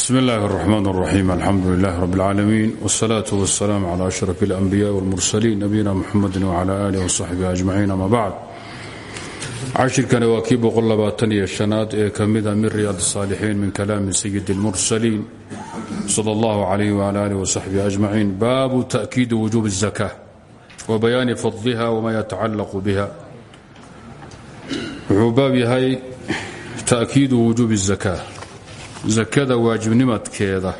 bsm اllahi الرحmn الرaxيm alxamdu لlah rb اlcaalamiin wالsalaaة wالsalaam عlى أشhrف الأnbiyaءi wاlmursaliin nabiyina mxamadi وعlى آlih وصaxbihi أجmaciin ama bacd cashirkani waa kii boqolabaataniyo shanaad ee ka mida min riyaad الصaalixiin min kalaami sayid الmursaliin slى اllah عlyh وعlى آlih وصaxbihi أجmaciin baabu تأkiidi wujuub الزakاة وbayaani fadliha wma yatacalaq biha wuxuu baab yahay تأkiidu wujuub الزakاة sakada waajibnimadkeeda.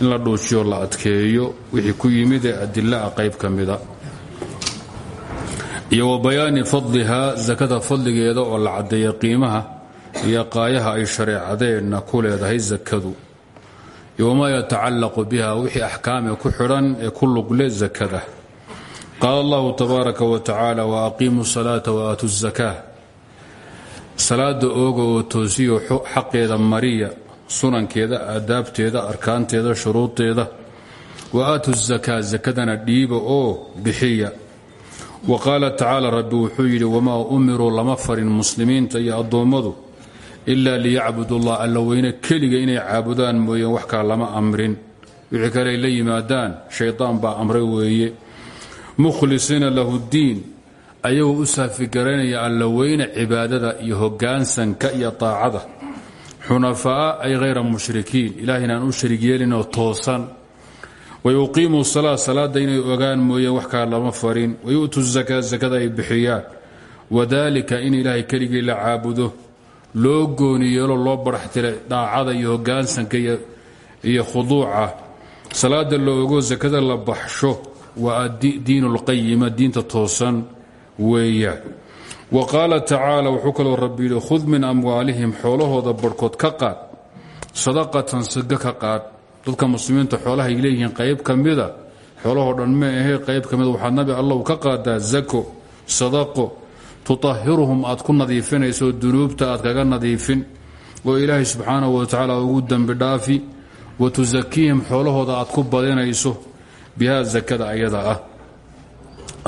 In la dhuujiyo la adkeeyo. Wixii ku yimid ee adilaa qayb ka mida iyo wa bayaani fadlihaa sakada fadligeeda oo la caddeeya qiimaha iyo qaayaha ay shareecadeenna ku leedahay sakadu iyo wamaa yatacallaqu biha wixii axkaame ku xidhan ee ku lugle sakada qaala allahu tabaaraka wa tacaala wa aqiimuu salaata wa aatu zakaa salaada ooga oo toosiyo xaqeeda mariya sunankeeda aadaabteeda arkaanteeda shuruudeeda wa aatu zakaa sakadana dhiiba oo bixiya. Wa qaala tacaala rabbi wuxuu yidhi wamaa umiruu lama farin muslimiinta iyo addoommadu ilaa liyacbudullah alla weyne keliga inay caabudaan mooyeen wax kale lama amrin. Wixii kale ay la yimaadaan shaydaan baa amray weeye. Mukhlisiina lahu ddiin ayagoo u saafigaraynaya alla weyne cibaadada iyo hoggaansanka iyo taacada xunafaa ay hayra mushrikiin. Ilaah inaan u sharig yeelinoo toosan. Wayuqiimuu salaa salaada inay ogaan mooyeen wax kaa lama farin. Wayu'tu zakaa sakada ay bixiyaan. Wadaalika in ilaahay keligii la caabudo loo gooni yeelo loo baraxtilay dhaacada iyo hogaansanka iyo khuduuca. Salaada la ogo sakada la baxsho waa diin diinta toosan weeyaan wa qaala tacaala wuxuu kaloo rabbi yidhi khud min amwaalihim xoolahooda barhkood ka qaad. Sadaqatan saga ka qaad. Dadka muslimiinta xoolahay leeyihiin qayb ka mida xoolahoo dhan ma ahe qayb ka mida waxaad nabi allahu ka qaadaa zako sadaqo. Tutahiruhum aad ku nadiifinayso. Dunuubta aad kaga nadiifin. Oo ilaahay subxaanahu wa tacaala ugu dembi dhaafi. Wa tusakiihim xoolahooda aad ku badinayso. Bihaa zakada ayada ah.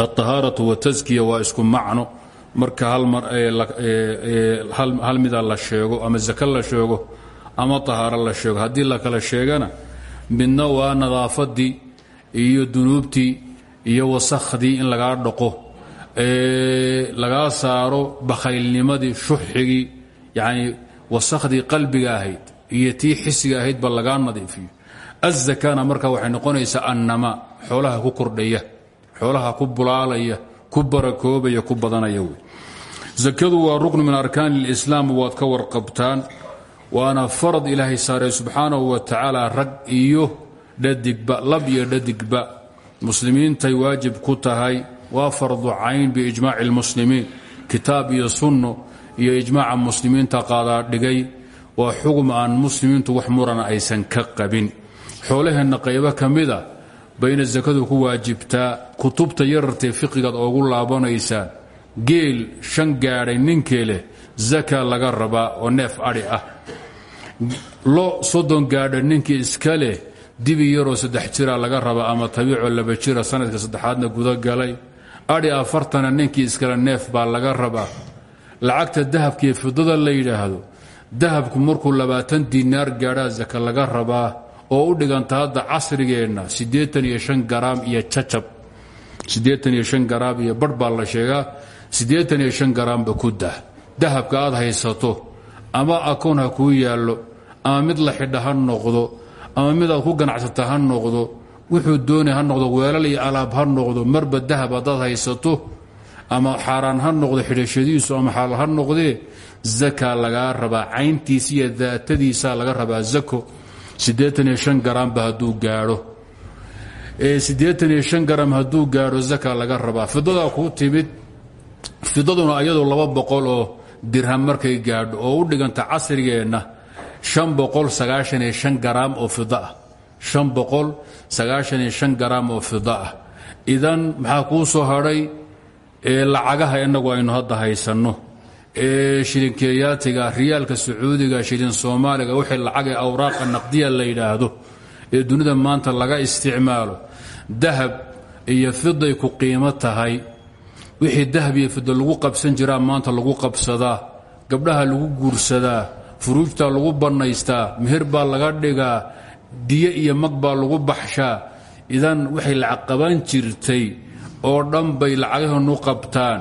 Alطahaaratu wataskiya waa isku macno marka hal mida la sheego ama zaka la sheego ama tahaaro la sheego haddii la kala sheegana midna waa nadaafadii iyo dunuubtii iyo wasakhdii in lagaa dhaqo lagaa saaro bakhaylnimadii shuxigii yani wasakhdii qalbiga ahayd iyo tii xisiga ahaydba lagaa nadiifiyo. Azakana marka waxay noqonaysaa annama xoolaha ku kordhaya xoolaha ku bulaalaya ku barakoobaya ku badanaya wey zakadu waa ruknu min arkaani اlislaam waad ka warqabtaan waana farad ilaahay saaray subxaanahu wa tacaala rag iyo dhadigba lab iyo dhadigba. Muslimiintay waajib ku tahay waa fardu cayn biijmaaci اlmuslimiin kitaab iyo sunno iyo ijmaaca muslimiinta qaadaa dhigay waa xugum aan muslimiintu wax murana aysan ka qabin. Xoolaheenna qaybo ka mida bayna sakadu ku waajibtaa kutubta yarartee fiqigaad oogu laabanaysaan geel shan gaadhay ninkee leh zaka laga rabaa oo neef adhi ah. Lo soddon gaadha ninkii iska leh dibi yaroo saddex jira laga rabaa ama tabiicoo laba jira sanadka saddexaadna gudagalay adhi afartana ninkii iskale neef baa laga rabaa lacagta dahabkaiyo fidada la yidhaahdo dahabku markuu labaatan diinaar gaadhaa zaka laga rabaa oo u dhiganta hadda casrigeenna siddeetan iyo shan garaam iyo cacab siddeetan iyo shan iyo barh baa la sheegaa siddeetan iyo shan garaamba ku dah. Dahabka aad haysato ama akoon ha kuu yaallo ama mid la xidha ha noqdo ama mid ku ganacsata ha noqdo wuxuu doonay ha noqdo weelal iyo alaab ha noqdo marba dahab haddaad haysato ama xaaraan ha noqdo xidhashadiisu ama xaal ha noqdee zaka lagaa rabaa cayntiisa iyo daatadiisa laga rabaa zako. Siddeetan iyo shan garaamba hadduu gaadho. Siddeetan iyo shan garam hadduu gaadho zaka laga rabaa. Fidadaa kuu timid fidaduna ayadoo laba boqol oo dirham markay gaadho oo u dhiganta casrigeenna shan boqol sagaashan iyo shan garaam oo fida ah. Shan boqol oo fida ah. Idan maxaa kuu soo hadhay? Lacagaha innagu aynu hadda haysanno. Ee shilinkeeyaatiga riyaalka sacuudiga shilin soomaaliga wixii lacag ee awraaqa naqdiya la yidhaahdo ee dunida maanta laga isticmaalo dahab iyo fiday ku qiimo tahay wixii dahab iyo fida lagu qabsan jiraa maanta lagu qabsadaa gabdhaha lagu guursadaa furuujtaa lagu bannaystaa meher baa laga dhigaa diyo iyo mag baa lagu baxshaa idan waxay lacag qaban jirtay oo dhan bay lacagahanu qabtaan.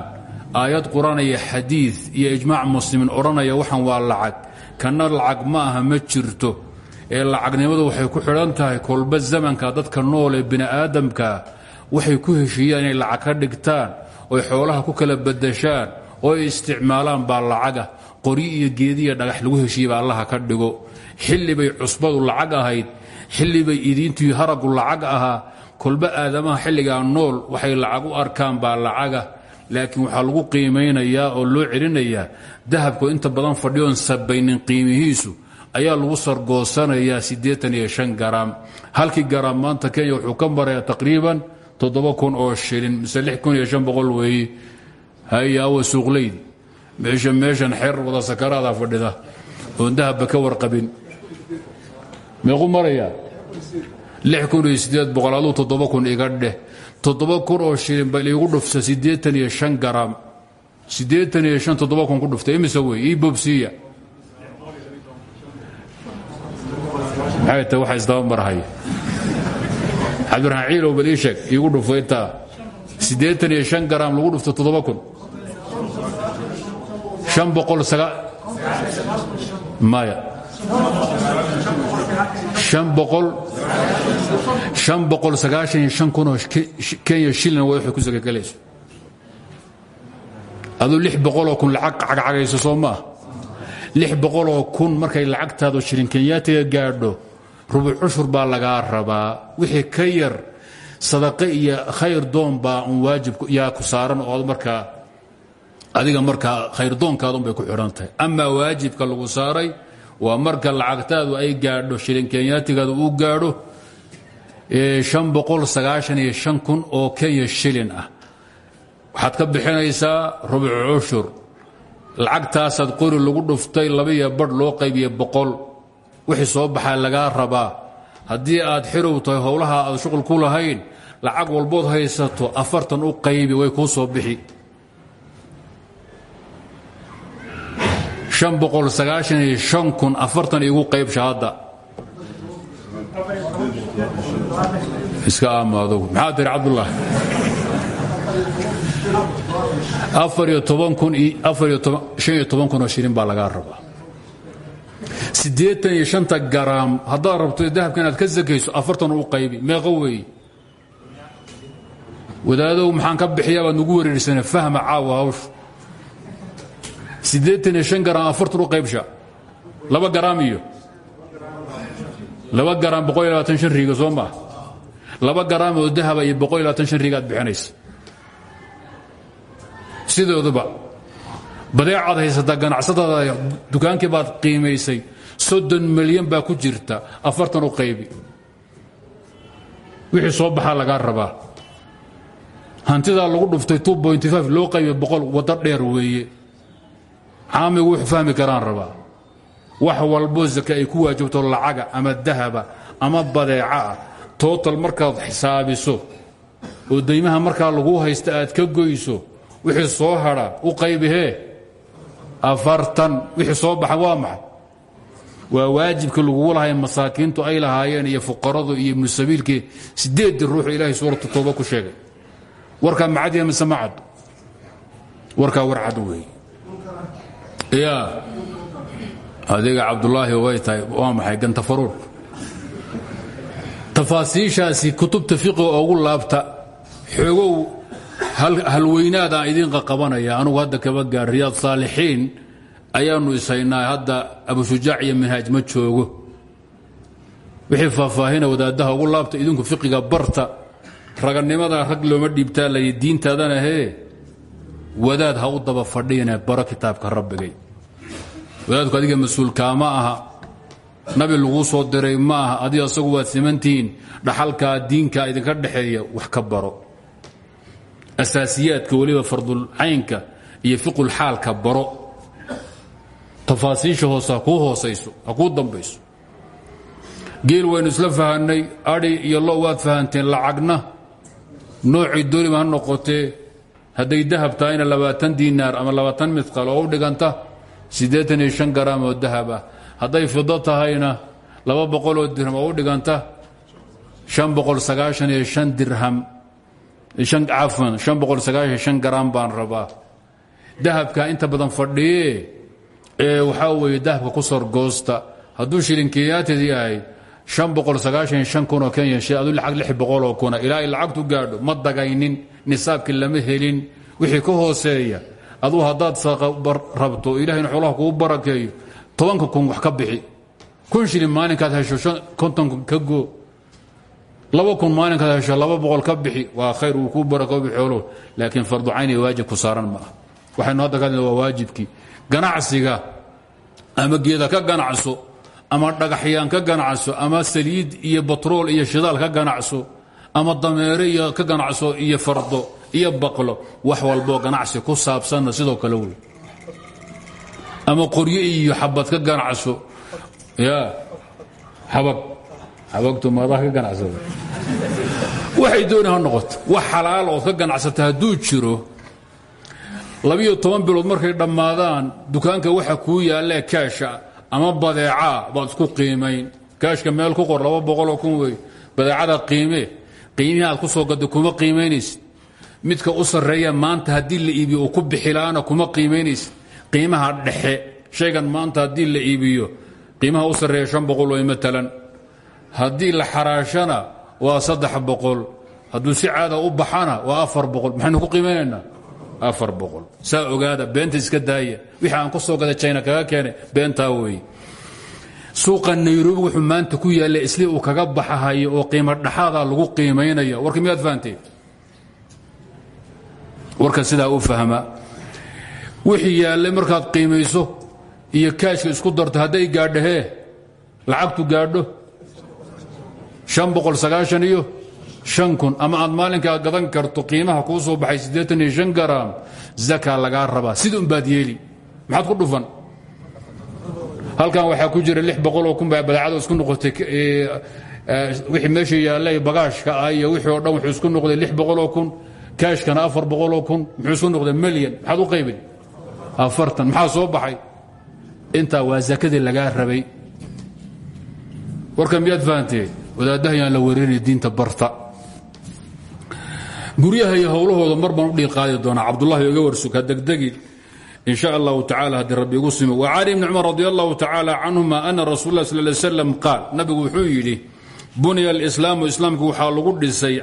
Aayad qur'aan iyo xadiid iyo ijmaac muslimiin odhanaya waxan waa lacag. Kanna lacag ma aha ma jirto. Ee lacagnimadu waxay ku xidhan tahay kolba zamanka dadka nool ee bini'aadamka waxay ku heshiiyaan inay lacag ka dhigtaan oy xoolaha ku kala badashaan oo ay isticmaalaan baa lacaga qoryi iyo geediya dhagax lagu heshiiyey baa allaha ka dhigo. Xilli bay cusbadu lacag ahayd. Xilli bay idiintii haragu lacag ahaa. Kolba aadamaha xilligaa nool waxay lacag u arkaan baa lacaga laakiin waxaa lagu qiimaynayaa oo loo celinayaa dahabku inta badan fadhiyoon sabaynin qiimihiisu ayaa lagu sargoosanayaa siddeetan iyo shan garaam halkii garaam maanta kenya wuxuu ka marayaa taqriiban toddoba kun oo shilin mise lix kun iyo shan boqol weeye hayaawa suuqleydi meesha meeshan xeer wada sakaraada fadhida. Oon dahabba ka warqabin. Meequ marayaa? Lix kun iyo siddeed boqol aduu toddoba kun iga dheh. Toddoba kun oo shilin bal iigu dhufta siddeetan iyo shan garaam. Siddeetan iyo shan toddoba kun ku dhufta imise wey ii bobsiiya maxay waxa isdaba marhaya cabdiraxmaan ciilow bal ii sheeg iigu dhufo intaa lagu dhufto toddoba kun. Shan boqol saga maya shan boqol shan boqol sagaashan iyo shan kun oo kenya shilin waa waxay ku sakagelayso aduu lix boqoloo kun lacag cagcagayso soo maah lix boqoloo kun markay lacagtaadu shilin kenyaatiga gaadho rubuc cushur baa lagaa rabaa. Wixii ka yar sadaqe iyo khayr doon baa un waajib yaa ku saaran oo markaa adiga markaa khayrdoonkaadun bay ku xidhan tahay. Amaa waajibka lagu saaray waa marka lacagtaadu ay gaadho shilin kenyaatigaadu uu gaadho iyo kun oo kenya shilin ah. Waxaad ka bixinaysaa rubuc cushur. Lacagtaasaad qori lagu dhuftay labaiyo badh loo qaybiye boqol wixii soo baxaa lagaa rabaa. Haddii aad xirow tahay howlaha aad shuqul ku lahayn lacag walbood haysato afartan u qaybi way kuu soo bixi. An boqol sagaashan iyo shan kun afartan igu qaybsha hadda iska aamaado maxaa tiri afar iyo toban kun afar iyo shan iyo toban kun oo shilin baa lagaa rabaa siddeetan iyo shanta garaam haddaad rabto dahabka inaad ka sakayso afartan u qaybi meeqo weeye. Wadaadow maxaan ka bixiyaa baad nugu wareersana fahma caawa hawsha siddeetan iyo shan garaam afartan u qaybsha. Laba garaam iyo. Laba garaam boqol iyo labaatan shan riiga soo maa laba garaam oo dahaba iyo boqol iyo labaatan shan riigaad bixinaysa. Sidooduba badeecaad haysataa ganacsadaada dukaankii baad qiimaysay soddon milyan baa ku jirta afartan u qaybi. Wixii soo baxaa lagaa rabaa. Hantidaa lagu dhuftay loo qaybi boqol waddo dheer weeye. Caamigu wuxuu fahmi karaan rabaa. Wax walboo zake ay ku waajibto lacaga ama dahaba ama badeeca ah. Tootal markaad xisaabiso oo daymaha markaa lagu haysta aad ka goyso wixii soo hadha u qaybihee afartan. Wixii soo baxa waa maxay waa waajibkii lagugu lahay masaakiintu ay lahaayeen iyo fuqaradu iyo ibnu sabiilkii sideeddii ruuxu ilaahay suuratu tooba ku sheegay. Warkaa macadiya mise macad? Warkaa war cad ya adiga cabdulaahi way tahay waa maxay gantafaruur tafaasiishaasi kutubta fiqiga ugu laabta xoogow halweynaadaan idiin qaqabanaya anugu hadda kaba gaar riyaad saalixiin ayaannu ishaynaa hadda abushujaac iyo minhaaj ma joogo. Wixii faahfaahina wadaaddaha ugu laabta idinku fiqiga barta raganimada rag looma dhiibtaa lay diintaadana hee wadaad ha u daba fadhiine baro kitaabka rabbigay. Wadaadku adiga mas'uulkaama aha nabi laguu soo diray ma aha adiga asagu waad simantihiin dhaxalkaa diinka idinka dhexeeya wax ka baro. Asaasiyaadka weliba fardulcaynka iyo fiqulxaalka baro tafaasiisha hoose ha kuu hoosayso ha dambayso. Geel waynu isla fahanay adhi iyo lo waad fahanteen lacagna. Noocii dooniba ha noqotee hadday dahab tahayna labaatan diinaar ama labaatan midqal oo u dhiganta siddeetan iyo shan garaam oo dahab ah. Hadday fido tahayna laba boqoloo dirham oo u dhiganta an boqol sagaashan iyo an dirham cafan an boqol shan garam baan rabaa. Dahabka inta badan fadhiye ee waxaa weeye dahabka ku sorgoosta hadduu shilinkiyaatid yahay kuna ilaa lacagtu gaadho ma dagaynin nisaabkii lama helin wixii ka hooseeya aduu haddaad rabto ilahayna xoolaha kuu barakeeyo tobanka kun wax ka bixi. Kun shilin maalinkaad hesho konton ka goo. Laba kun maalinkaad hesho laba boqol ka bixi waa khayr uu kuu barakoobi xoolo laakiin fardu cayn iyo waajib ku saaran ma ah waxaynu hadda ka hadlna waa ganacsiga ama geeda ka ganacso ama dhagaxyaan ka ganacso ama saliid iyo batrool iyo shidaal ka ganacso ama dameere iyo ka ganacso iyo fardo iyo baqlo wax walboo ganacsi ku saabsanna sidoo kale wey. Ama qoryo iyo xabad ka ganacso. Ya xabag xabagtu maadaa ka ganacsada waxay dooni noqoto. Wax xalaal ood ka ganacsata hadduu jiro labiyo toban bilood markay dhammaadaan dukaanka waxa kuu yaallee kaasha ama badeecaa baad isku qiimayn kaashka meel ku qor laba boqoloo kun wey. Badeecada qiime qiimihii ku soo gadda kuma qiimaynaysid midka u sarreeya maanta haddii la iibiyo ku bixilaana kuma qiimaynaysid qiimaha dhexe shaygan maanta haddii la iibiyo qiimaha u sarreeya shan boqol wey matalan la xaraashana waa saddex boqol. Si caada u baxana waa afar boqol. Ku qiimaynaynaa afar boqol. Saa ogaada beenta iska daaya. Wixii aan ku soo gada jina kaga keenay beentaa weeye suuqa nairobi wuxuu maanta ku yaalla isli uu kaga baxahayo oo qiimo dhaxaadaa lagu qiimaynaya warka miyaad fahanteen warka sidaa u fahma. Wixii yaallay markaad qiimayso iyo kaashka isku darto hadday gaadho hee lacagtu gaadho an boqol sagaashan iyo shan kun ama aad maalinkaa gadan karto qiimaha kuu soo baxay siddeetan iyo shan garam zaka lagaa rabaa. Sida unbaad yeeli. Maxaad ku dhufan? Halkan waxaa ku jira lix boqoloo kun baa badeecada isku noqotay wixii meesha yaallay bagaashka ah iyo wixii oo dhan wuxuu isku noqday lix boqoloo kun kaashkana afar boqoloo kun muxuu isku noqday milyan maxaad u qaybin? Afartan. Maxaa soo baxay? Intaa waa zakadii lagaa rabay. Warka miyaad fahanteen? Wadaadahayaan la wareerinay diinta barta guryaha iyo howlahooda mar baan u dhiiqaadi doonaa. Cabdullahi oga warsuka degdegi. In sha allahu tacala haddii rabbi igu simo. Wa cali bni cumar radi allahu tacaala canhuma ana rasul lah sal qaal nabigu wuxuu yidhi buniya alislaamu islaamku waxaa lagu dhisay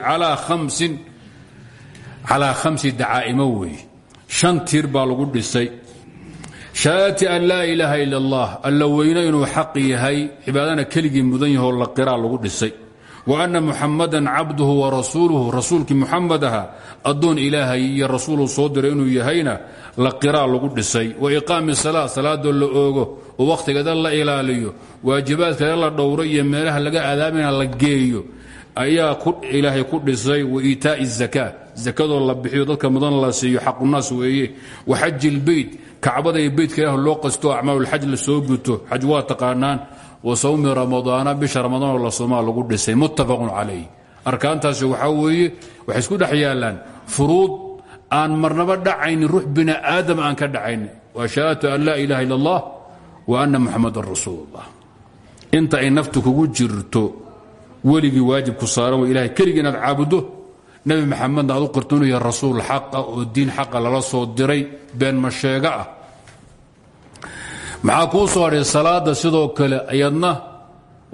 calaa khamsi dacaa'imo weeye. Shan tiir baa lagu dhisay. Shahaadati an laa ilaaha ila allah alla weyno inuu xaq yahay cibaadana keligii mudan yahoo lagu dhisay anna muxamadan cabduhu wa rasuuluhu rasuulkii muxamed aha addoon ilaahay iyo rasuuluu soo diray inuu yahayna la qiraa lagu dhisay. Wa iqaami salaa salaadoo la oogo oo wakhtigeeda la ilaaliyo waajibaadkeeda la dhowro iyo meelaha laga aadaamina la geeyo ayaa ilaahay ku dhisay iitaa'i zakaa zakadoo la bixiyo dadka mudan la siiyo xaqunaas weeye. Wa xaji ilbeyt kacbada iyo beytka ilaah loo qasto acmaalulxaj la soo guto xaj waa taqaanaan wa sawmi ramadaana bisha ramadaanoo la soomaa lagu dhisay muttafaqun calayh. Arkaantaasi waxaa weeye waxay isku dhex yaallaan furuud aan marnaba dhacaynin ruux bini aadam aan ka dhacaynin. Waa shahaadatu an laa ilaha illa allah wa anna muxamadan rasuulullah. Inta ay naftu kugu jirto weligii waajibku saaran wa ilahay keligii inaad caabuddo nebi maxamedna aad u qirto inuu yahay rasuul oo diin xaqa lala soo diray been masheega ah maxaa kuu soo hadhay salaada sidoo kale ayadna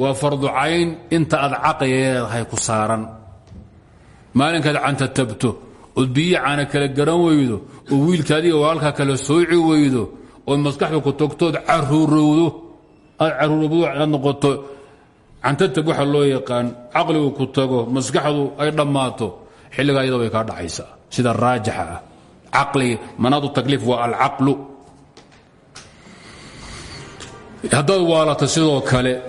waa fardu cayn inta aad caqliga leedahay ku saaran. Maalinkaad canta tabto ood biyi caana kala garan weydo oo wiilkaadiga walaalkaa kala sooci weydo ood maskaxda ku togtood caruurowdo. Aad caruurowdo aad noqoto cantatab waxa loo yaqaan caqligu ku tago maskaxdu ay dhammaato xilligaa iyada way kaa dhacaysaa. Sida raajixa ah haddaad waalato sidoo kale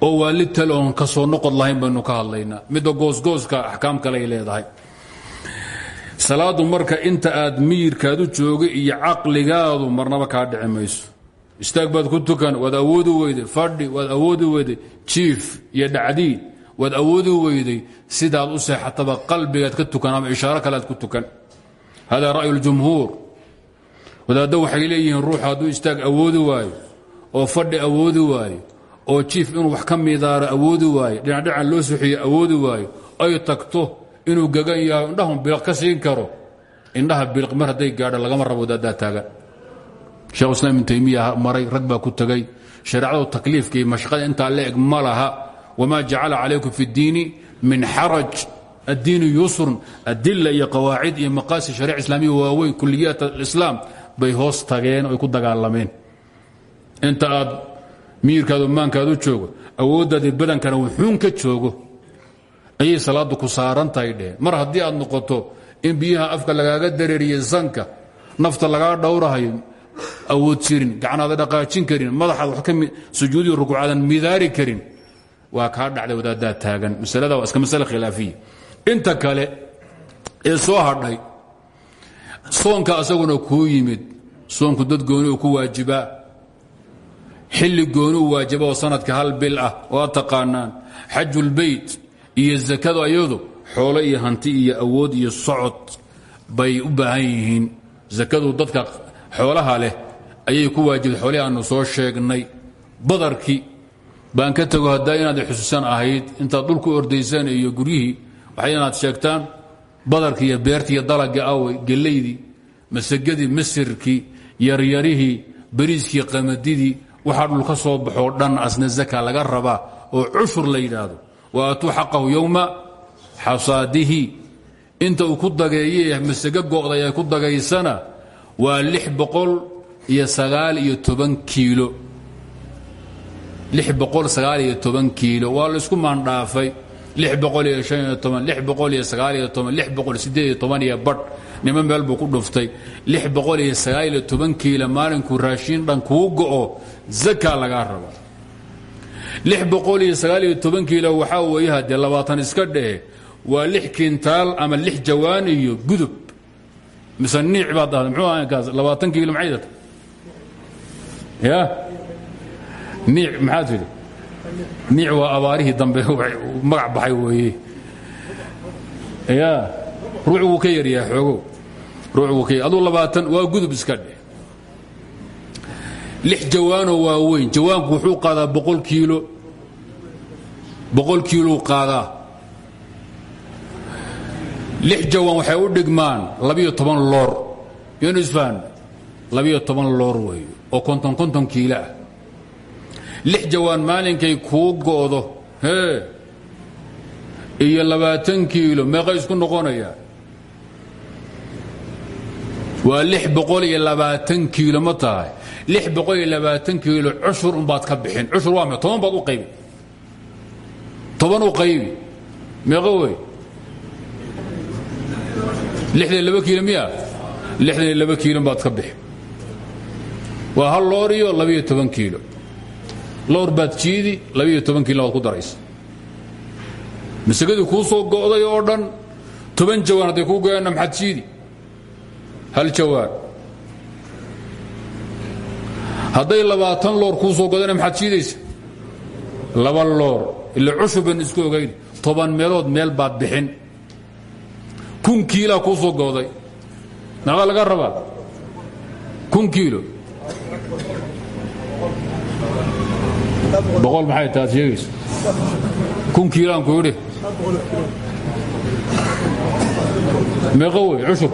oo waalid tal oon ka soo noqod lahayn baynu ka hadlaynaa. Midda goosgooska axkaam kale ay leedahay. Salaadu marka inta aad miyirkaadu jooga iyo caqligaadu marnaba kaa dhici mayso. Istaag baad ku tukan waad awoodi weyday. Fadhi waad awoodi weyday. Jiif iyo dhacdiid waad awoodi weyday sidaad u seexataba qalbigaad ka tukan ama ishaaro kale aad ku tukan. Hada ra'yu ljumhuur wadaaddo waxay leeyihiin ruux istaag awoodi waayo oo fadhi awoodi waayo oo jiif inuu wax ka midaaro awoodi waayo dhinacdhican loo suxiyo awoodi waayo ay tagto inuu gagan yahay indhahun biliq ka karo. Indhaha biliq mar hadday gaadho lagama rabo daadaa taagan shekhu islam ibnu taymiya maray rag ku tegay shareecadu takliifka iyo mashaqada intaa la eg ma laha wamaa jacala calaykum fi اddiini min xaraj addiinu yusrun adila iyo qawaacid iyo maqaasi shariic islaamiya waaweyn kuliyaat alislaam bay hoos tageen oy ku dagaalameen inta aad miyirkaadu maankaadu joogo awooddaadi badankana wuxuun ka joogo. Ayay salaaddu ku saaran tahay dheheen mar haddii aad noqoto in biyaha afka lagaaga dareeriye sanka nafta lagaa dhowrahayo awood jirin gacnaada dhaqaajin karin madaxaad wax ka sujuudiyo rukuucaadan midaari karin waa kaa dhacday wadaaddaa taagan. Masalada waa iska masale khilaafiya inta kale ee soo hadhay soonka asaguna kuu yimid soonku dad gooni ku waajibaa xilli gooni u waajiba oo sanadka hal bil ah waa taqaanaan xajulbeyt iyo zakadu ayadu xoolo iyo hanti iyo awood iyo socod bay u baahan yihiin. Dadka xoolaha leh ayay ku waajibtay xoolihii aanu soo sheegnay. Badarkii baan ka tego haddaa inaad xusuusan ahayd intaad dhulku ordaysaan iyo guryihii waxay inaad sheegtaan badarkii iyo beertii iyo dalagii awey gellaydii masagadii masirkii yaryarihii bariiskii qamadidii waxaa dhul ka soo baxoo dhan asna zaka laga rabaa oo cushur la yidhaahdo. Wa aatuu xaqahu yowma xasaadihi. Inta uu ku dageeye masago go'day ay ku dagaysana waa lix boqol iyo sagaal iyo toban kiilo. Lix boqol sagaal iyo toban kiilo. Waa laysku maandhaafay iyo badh. Meel buu ku dhuftay. Kiilo maalinkuu raashiin dhan kuu go'o zaka lagaa toban kiilo waxaa weeye haddee labaatan iska dhehe waa lix kintaal ama lix jawaan iyo gudub. Mise niic baad dhahda muxuu ahaa kaas? Labaatan kiilo ya? Niic maxaad niic waa abaarihii dambe magac baxay weeye. Ya ruuc wuu ka yaryahay xoogow ruuc wuu ka aduu labaatan waa gudub iska dheh. Lix jawaanoo waa weyn. Jawaanku wuxuu qaadaa boqol kiilo. Boqol kiilou qaadaa. Lix jawaan waxay u dhigmaan labiyo toban loor. Yanu isfahan labiyo toban loor weeye oo konton konton kiilo ah lix jawaan maalinkay kuu go'do hee iyo labaatan kiilo meeqay isku noqonayaa waa lix boqol iyo labaatan kiilo ma tahay? Lix boqol iyo labaatan kiilo cushur unbaad ka bixin. Cushur waa me toban baad u qaybi. Toban u qaybi. Meeqo wey. Lixdan iyo laba kiilo miya? Lixdan iyo laba kiilo baad ka bixin. Waa hal loor iyo labiyo toban kiilo loor baad jiidi labiyo toban kiilo baad ku daraysa. Masagadii kuu soo go'day oo dhan toban jawaan hadday kuu goyaanna maxaad jiidi hal jawaan hadday labaatan loor kuu soo godana maxaad jiidaysa laba loor. Ila cushur ban isku ogayn toban meelood meel baad bixin. Kun kiilaa kuu soo go'day. Meeqaa laga rabaa? Kun kiilo boqol maxay taad sheegaysa kun kiilaan ku idhi meeqo wey cushur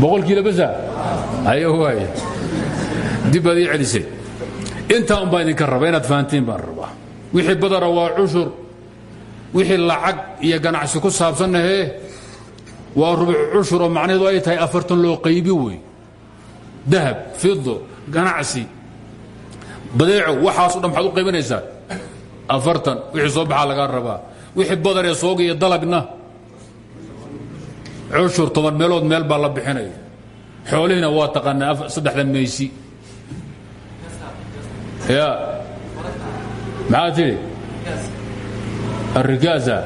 boqol kiilo basa hayo waaya dib baad ii celisay intaa un baa idinka raba inaad fahantiin baan rabaa. Wixii badara waa cushur. Wixii lacag iyo ganacsi ku saabsannahee waa rubuc cushur oo macnaheedu ay tahay afartan loo qaybi wey. Dahab fido ganacsi badeeco waxaaso dhan maxaad u qaybanaysaa afartan wixii soo baxaa lagaa rabaa. Wixii badaree sooga iyo dalagna. Cushur toban meelood meel baa la bixinaya xoolihiina waa taqaanaa saddexda maysi ya. Maxaa tidhi arrigaasa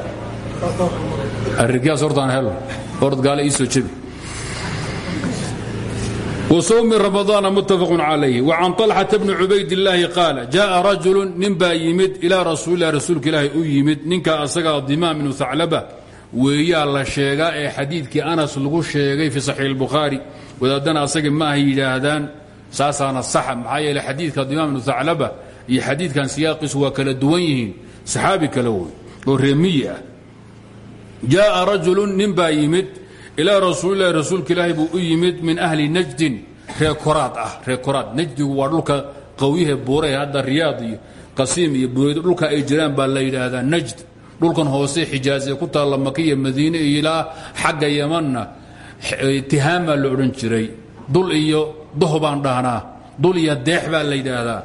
arrigaas hortaan helo. Hord gaale ii soo jebi وsوم رمضان متفق عليه وعن طلحة بن عubayd اللahi قاaل جاء رaجuل nin baa yimid إلىa rasuل lah rasuulka ilaahi u yimid ninka asaga dimaam بن ثacلبة weeyaa la sheegaa ee xadiidkii anas lagu sheegay fii صaxiix الbukhaarي wadaadana asaga ma ah yidhaahdaan saasaana saxa maxaa yeele xadiidka imaam ibnu thaclaba iyo xadiidkan siyaaqiisu waa kala duwan yihiin saxaabi kale wey oo reemiyi ah jaءa rajulu nin baa yimid ilaa rasuulilahi rasuulka ilaahi buu u yimid min ahli najdin reekoraad ah. Reekoraad najdigu waa dhulka qawyahe buurahe hadda riyaad iyo qasiim iyo bureyd dhulka ay jiraan baa la yidhaahdaa najd. Dhulkan hoose xijaaz ee ku taalla makiya madiine iyo ilaa xagga yamanna. Tihaamaa la odhan jiray. Dul iyo doho baan dhahnaa. Dul iyo deex baa la yidhaahdaa.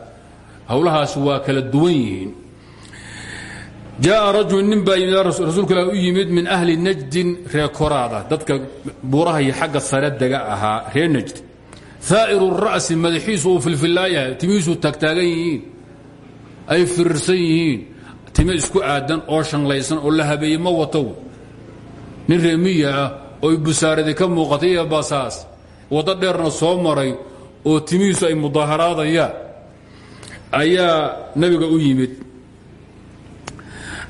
Howlahaas waa kala duwan yihiin jaءa rajul nin baa yimid rasuulka ilah u yimid min ahli najdin ree koraada. Dadka buuraha iyo xagga sare dega ahaa reer najd. Aa'iru ra'si madaxiisu uu filfilaayahay timihiisu taagtaagan yihiin ay firirsan yihiin. Time isku aadan oo shanlaysan oo la habeeyey ma wato nin reemiya ah oy busaaradi ka muuqatay iyo basaas waddo dheerna soo maray oo timihiisu ay mudaaharaadayaan ayaa nebiga u yimid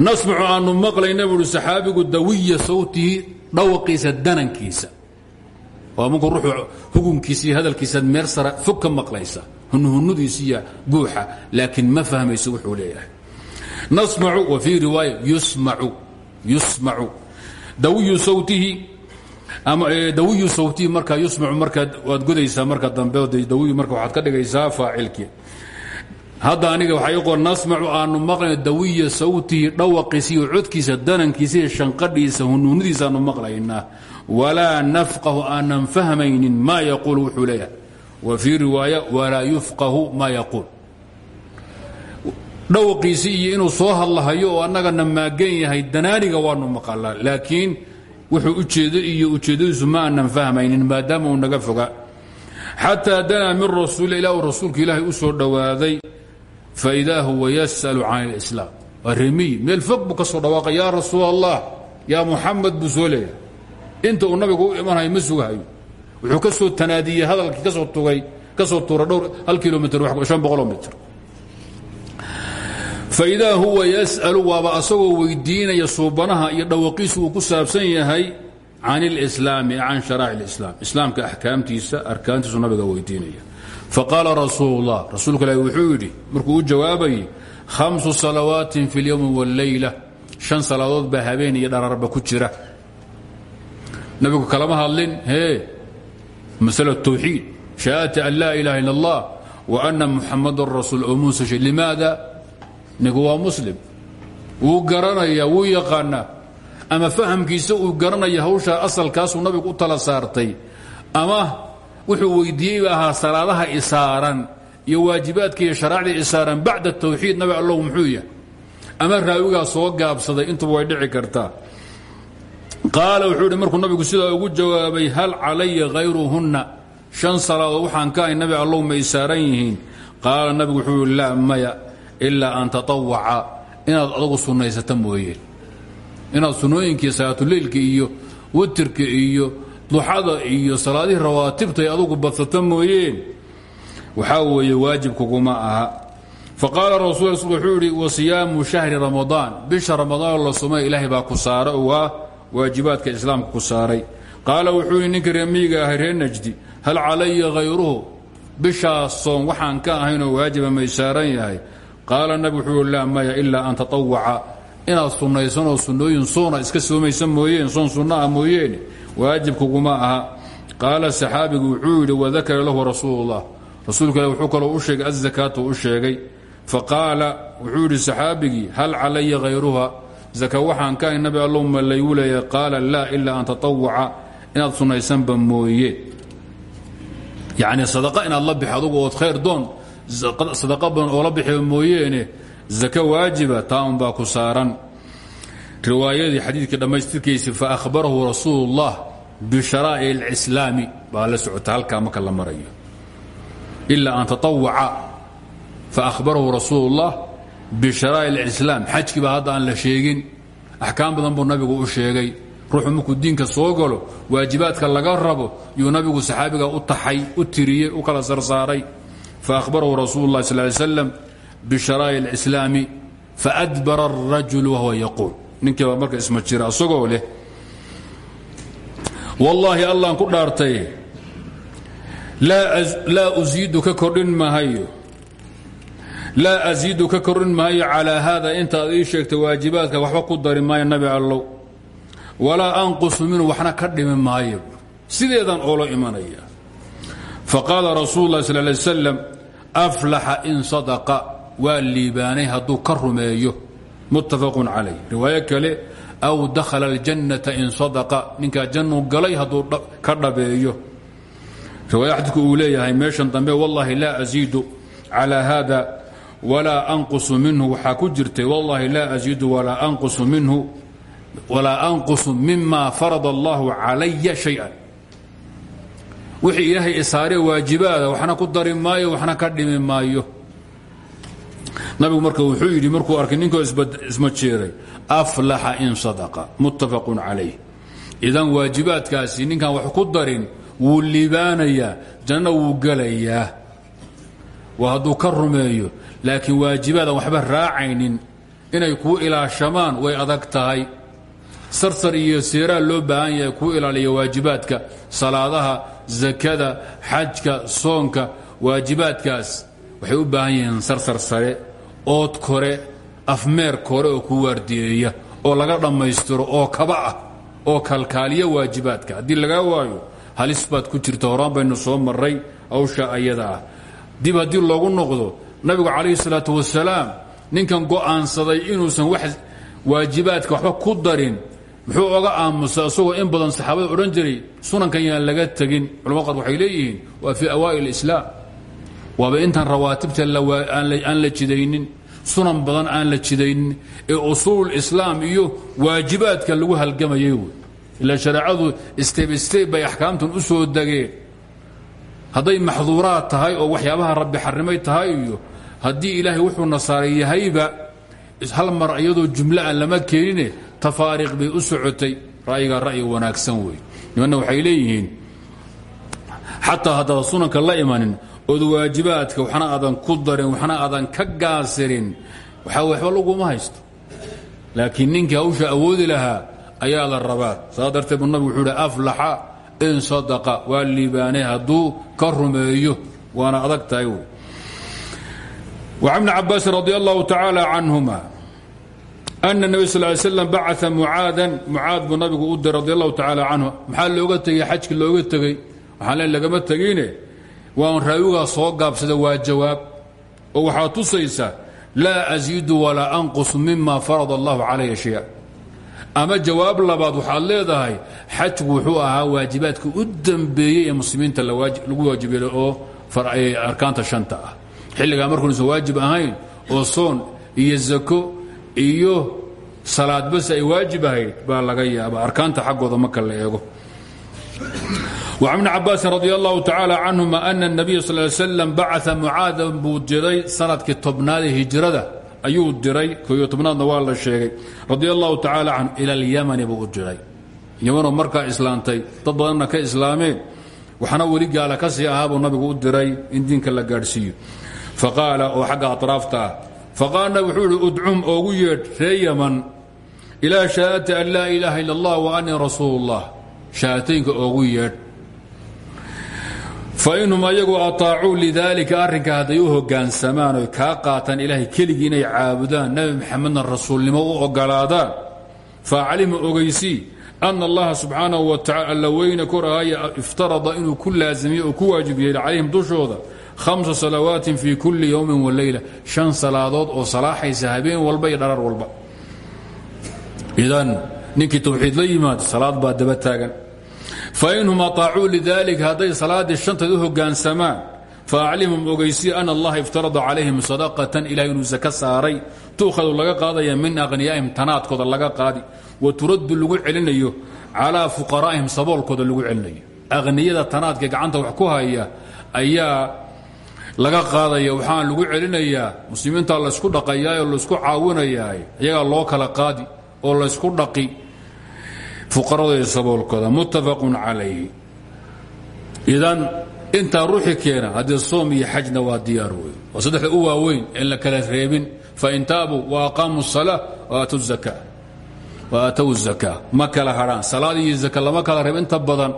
nasmacu aanu maqlayna buui saxaabigu dawiya sawtihi dhawaqiisa danankiisa. Waa markuu ruuxu hukunkiisa iyo hadalkiisaad meer sara fog ka maqlaysa hunhunudiisa iyo guuxa laakiin ma fahmayso wuxuu leeyahay. Nasmacu wa fii riwaaya yusmacu yusmacu. Dawiyu sawtihi dawiyu sawtihi markaa yusmacu markaa waad godaysaa marka dambe dawiyu marka waxaad ka dhigaysaa faacilkii hadda aniga waxaa ii qoran nasmacu aanu maqlayno dawiya sawtihi dhawaqiisa iyo codkiisa danankiisa iyo shanqadhiisa hunuunidiisa aanu maqlaynaa. Walaa nafqahu aanan fahmaynin maa yaquul wuxuu wa fii riwaaya walaa yufqahu maa yaquul. Dhawaqiisii iyo soo hadlahayo oo annagana yahay danaaniga waanu maqalaa laakiin wuxuu ujeedo iyo ujeeddadiisu ma aanan fahmaynin maadaama uu naga foga xataa danaa min rasuul ilaa uu rasuulka ilaahay u faidaa huwa yas'alu can اlislaam waa remiyi meel fog buu ka soo dhawaaqay yaa rasuul allah yaa muxamed buu soo leeyahay inta uu nabigu u imanhayo ma sugahayo wuxuu ka soo tanaadiyey hadalkii kasoo tugay ka soo tuuray dhowr hal kilomitr an boqoloo mitr faidaa huwa yas'alu waaba asagoo weydiinaya suubanaha iyo dhawaqiisu uu ku saabsan yahay can اlislaami can sharaac اlislaam islaamka axkaamtiisa arkaantiisu nabiga weydiinaya faqaala rasuul اllah rasuulka ilahi wuxuu yidhi markuu u jawaabayey hamsu salawaatin fi اlyowmi wاllayla shan salaadood baa habeen iyo dhararba ku jira nabigu kalama hadlin hee masala tawxiid shahaadati an laa ilaha illa اllah wa ana muxamadan rasuul oo muusa shay limaada nigu waa muslim wuu garanayaa wuu yaqaanaa ama fahamkiisa uu garanaya hawshaa asalkaasuu nabigu u tala saartay ama wuxuu weydiiyey ahaa salaadaha isaaran iyo waajibaadka iyo sharaacdii isaaran bacda tawxiid nabi allow muxuu yahay ama raawigaa soo gaabsaday intuba way dhici kartaa. Qaala wuxuu idhi markuu nabigu sidaa ugu jawaabay hal calaya hayruhunna shan salaadood waxaan ka ahay nabi allow ma isaaran yihiin? Qaala nabigu wuxuu laa maya ilaa an tatawaca inaad adugu sunnaysata mooyeen inaad sunnooyinkii salaatuleylka iyo witirka iyo duxada iyo salaadihii rawaatibtay adugu badsata mooyeen waxaa weeye waajib kuguma aha. Faqaala rasul wuxuu yidhi wa siyaamu shahri ramadaan. Bisha ramadaan la sumay ilaahay baa ku saara oo waa waajibaadka islaamka ku saaray. Qaala wuxuu yidhi ninka reemiyiga reer najdi hal calaya hayruhu bishaas soon waxaan ka ahaynoo waajiba may saaran yahay. Qaala nabi wuxuu yidhi laa maya ilaa an tatawaca inaad sunnaysanoo sunnooyin soona iska soomaysa mooyeen soon sunno ah mooyeene waajib kuguma aha. Qaala saxaabigu wuxuu yidhi wadakara lahu rasuulullah. Rasuulka ilah wuxuu kaloo u sheegay azakaatu u sheegay. Faqaala wuxuu yidhi saxaabigii hal calaya hayruha zaka waxaan ka nabi allowma laygu leeyahay qaala laa ilaa an tatawaca inaad sunnaysanba mooye. Yacni sadaqa inaad la bixi adugu ood khayr doon sadaqa badan oo la bixiba mooyeene zaka waajiba taa unbaa ku saaran riwaayadii xadiidkii dhammaystirkiisi faahbarahu rasuulu اllah bisharaa'ic اlcislaami baa la socota halkaa marka la marayo ilaa an tatawaca faahbarahu rasuulu اllah bisharaa'ic اlislaam xajkii baa hadda aan la sheegin axkaam badan buu nabigu u sheegay ruuxu markuu diinka soo galo waajibaadka laga rabo yuu nabigu saxaabiga u taxay u tiriyey u kala sarsaaray faahbarahu rasuulu اlah sal ly slam bisharaa'ic اlislaami faadbara الrajul wahuwa yaquul ninkii baa marka isma jira isagoo leh wallaahi allaan ku dhaartay laa uziidu ka kordhin maayo laa asiidu ka maayo calaa haada intaad ii sheegtay waajibaadka waxba ku dari maayo nabi allow. Walaa anqusu minhu waxna ka dhimi maayo. Sideedan oolo imanaya. Faqaala rasuul lah sal lay slam aflaxa in sadaqa waa liibaanay hadduu ka rumeeyo muttafaqun calayh. Riwaayo kale aw dakhala aljannata in sadaqa. Ninkaa jannuu galay hadduu ka dhabeeyo. Riwaaya xadiidku uu leeyahay meeshan dambe wallahi laa asiidu calaa hada walaa anqusu minhu. Waxaa ku jirtay wallahi laa asiidu walaa anqusu minhu walaa anqusu mima farada allahu calaya shay-an. Wixii ilaahay isaaree waajibaada waxna ku dari maayo waxna ka dhimi maayo nabigu marka wuxuu yidhi markuu arkay ninkoo isma jeeray. Aflaxa in sadaqa muttafaqun calayh. Idan waajibaadkaasi ninkaan wax ku darin wuu liibaanayaa janno wuu gelayaa waa hadduu ka rumeeyo laakiin waajibaadan waxba raacaynin. Inay kuu ilaashamaan way adag tahay. Sarsar iyo seeraa loo baahan yahay kuu ilaaliya waajibaadka. Salaadaha zakada xajka soonka waajibaadkaas waxay u baahan yihiin sarsar sare ood kore afmeer kore oo ku waardiyeeya oo laga dhammaystiro oo kaba ah oo kalkaaliya waajibaadka. Haddii lagaa waayo halis baad ku jirta. Horaan baynu soo maray hawsha ayada ah. Dib haddii loogu noqdo nabigu calayhi salaatu wasalaam ninkan go'aansaday inuusan wax waajibaadka waxba ku darin muxuu oga aamusa isagoo in badan saxaabada odhan jiray sunankan yaan laga tegin. Culama qaar waxay leeyihiin waa fii awaa'il islaam waaba intaan rawaatibta aan la jidaynin sunan badan aan la jidaynin ee usuul islaam iyo waajibaadka lagu halgamayay wey ila shareecadu steb steb bay axkaamtan u soo degeen hadday maxduuraad tahay oo waxyaabaha rabbi xarimay tahay iyo haddii ilaahay wuxuu nasaaray yahayba hal mar iyadoo jumla aan lama keenine tafaariiq bay u socotay ra'yiga ra'yi wanaagsan wey nimanna waxay leeyihiin xataa haddaad sunanka la imanin ood waajibaadka waxna aadan ku darin waxna aadan ka gaasirin waxa waxba laguma haysto. Laakiin ninkii hawsha awoodi lahaa ayaa la rabaa. Saa darteed buu nabigu wuxuu hi aflaxa in sadaqa waa liibaanay hadduu ka rumeeyo waana adag tahay wey. Wacan bni cabbaasin radi allahu tacaala canhuma ana nebi sal ly slam bacaa mucaadan mucaad buu nabigu u diray radi allahu tacaala canhu. Maxaa looga tegey? Xajkii looga tegey? Waxaan len lagama tegine waan raawigaa soo gaabsada waa jawaab. oo waxaa tusaysa laa asiidu walaa anqus mima farad allahu calaya shaya ama jawaab labaad waxaad leedahay xajku wuxuu ahaa waajibaadka u dambeeyey ee muslimiinta lagu waajibeelo oo arkaanta shanta ah. Xilligaa markuunusan waajib ahayn oo soon iyo zako iyo salaad bas ay waajib ahayd baa laga yaaba arkaanta xaggooda marka la eego وعن بن cabاasi رضي الله تaعالى عنهma أن النبي صل ل سلم bacثa mucaadan buu diray sanadkii tobnaad ee hijrada ayuu diray koyo tobnaadna waa la sheegay رضي الله تaعالى canه إلى اليمن buu u diray ymanoo markaa islaantay dad badanna ka islaameen waxna weli gaala ka sii ahaabuu nabigu u diray in diinka la gaadhsiiyo faqaala oo xagga aطraafta ah faqaalna wuxuu ihi udcum oogu yeedh ree yaman ilaa shahaadati an laa ilaaha ila اllah وanii rasuul الlah shahaataynka oogu yeedh fainhum ayagu aطaacuu lidaalika arrinka hadday u hogaansamaan oy kaa qaataan ilaahay keligii inay caabudaan nebi maxamedna rasuulnimo u ogolaadaan faaclima ogaysii ana allaha subxaanahu wa tacala alla weyne korahaya iftarada inuu ku laazimiyo oo ku waajib yeelay calayhim dushooda hamsa salawaatin fii kulli yowmin waleyla shan salaadood oo salaaxaysa habeen walba iyo dharar walba. Idan ninkii tawxiid la yimaad salaad baa daba taagan fainhum aطaacuu lidalika hadday salaaddii shantayd u hogaansamaan. Faaclimhum ogeysii ana allaha iftarada calayhim sadaqatan ilahay inuu saka saaray. Tuukhadu laga qaadaya min aqhniyaa'ihim tanaadkooda laga qaadi. Wa turaddu lagu celinayo calaa fuqaraa'ihim saboolkooda lagu celinayo. Akhniyada tanaadka gacanta wax ku haya ayaa laga qaadaya waxaan lagu celinayaa. Muslimiinta laysku dhaqayaayoo laysku caawinayaa iyagaa loo kala qaadi oo laysku dhaqi fuqarada iyo saboolkooda muttafaqun calayhi idan intaa ruuxi keena haddii soom iyo xajna waa diyaar wey waa saddexda u waaweyn en la kala reebin fain taabuu wa aqaamuu الsalaa wa aatow الzaka ma kala hadhaan salaad iyo zaka lama kala reeb inta badan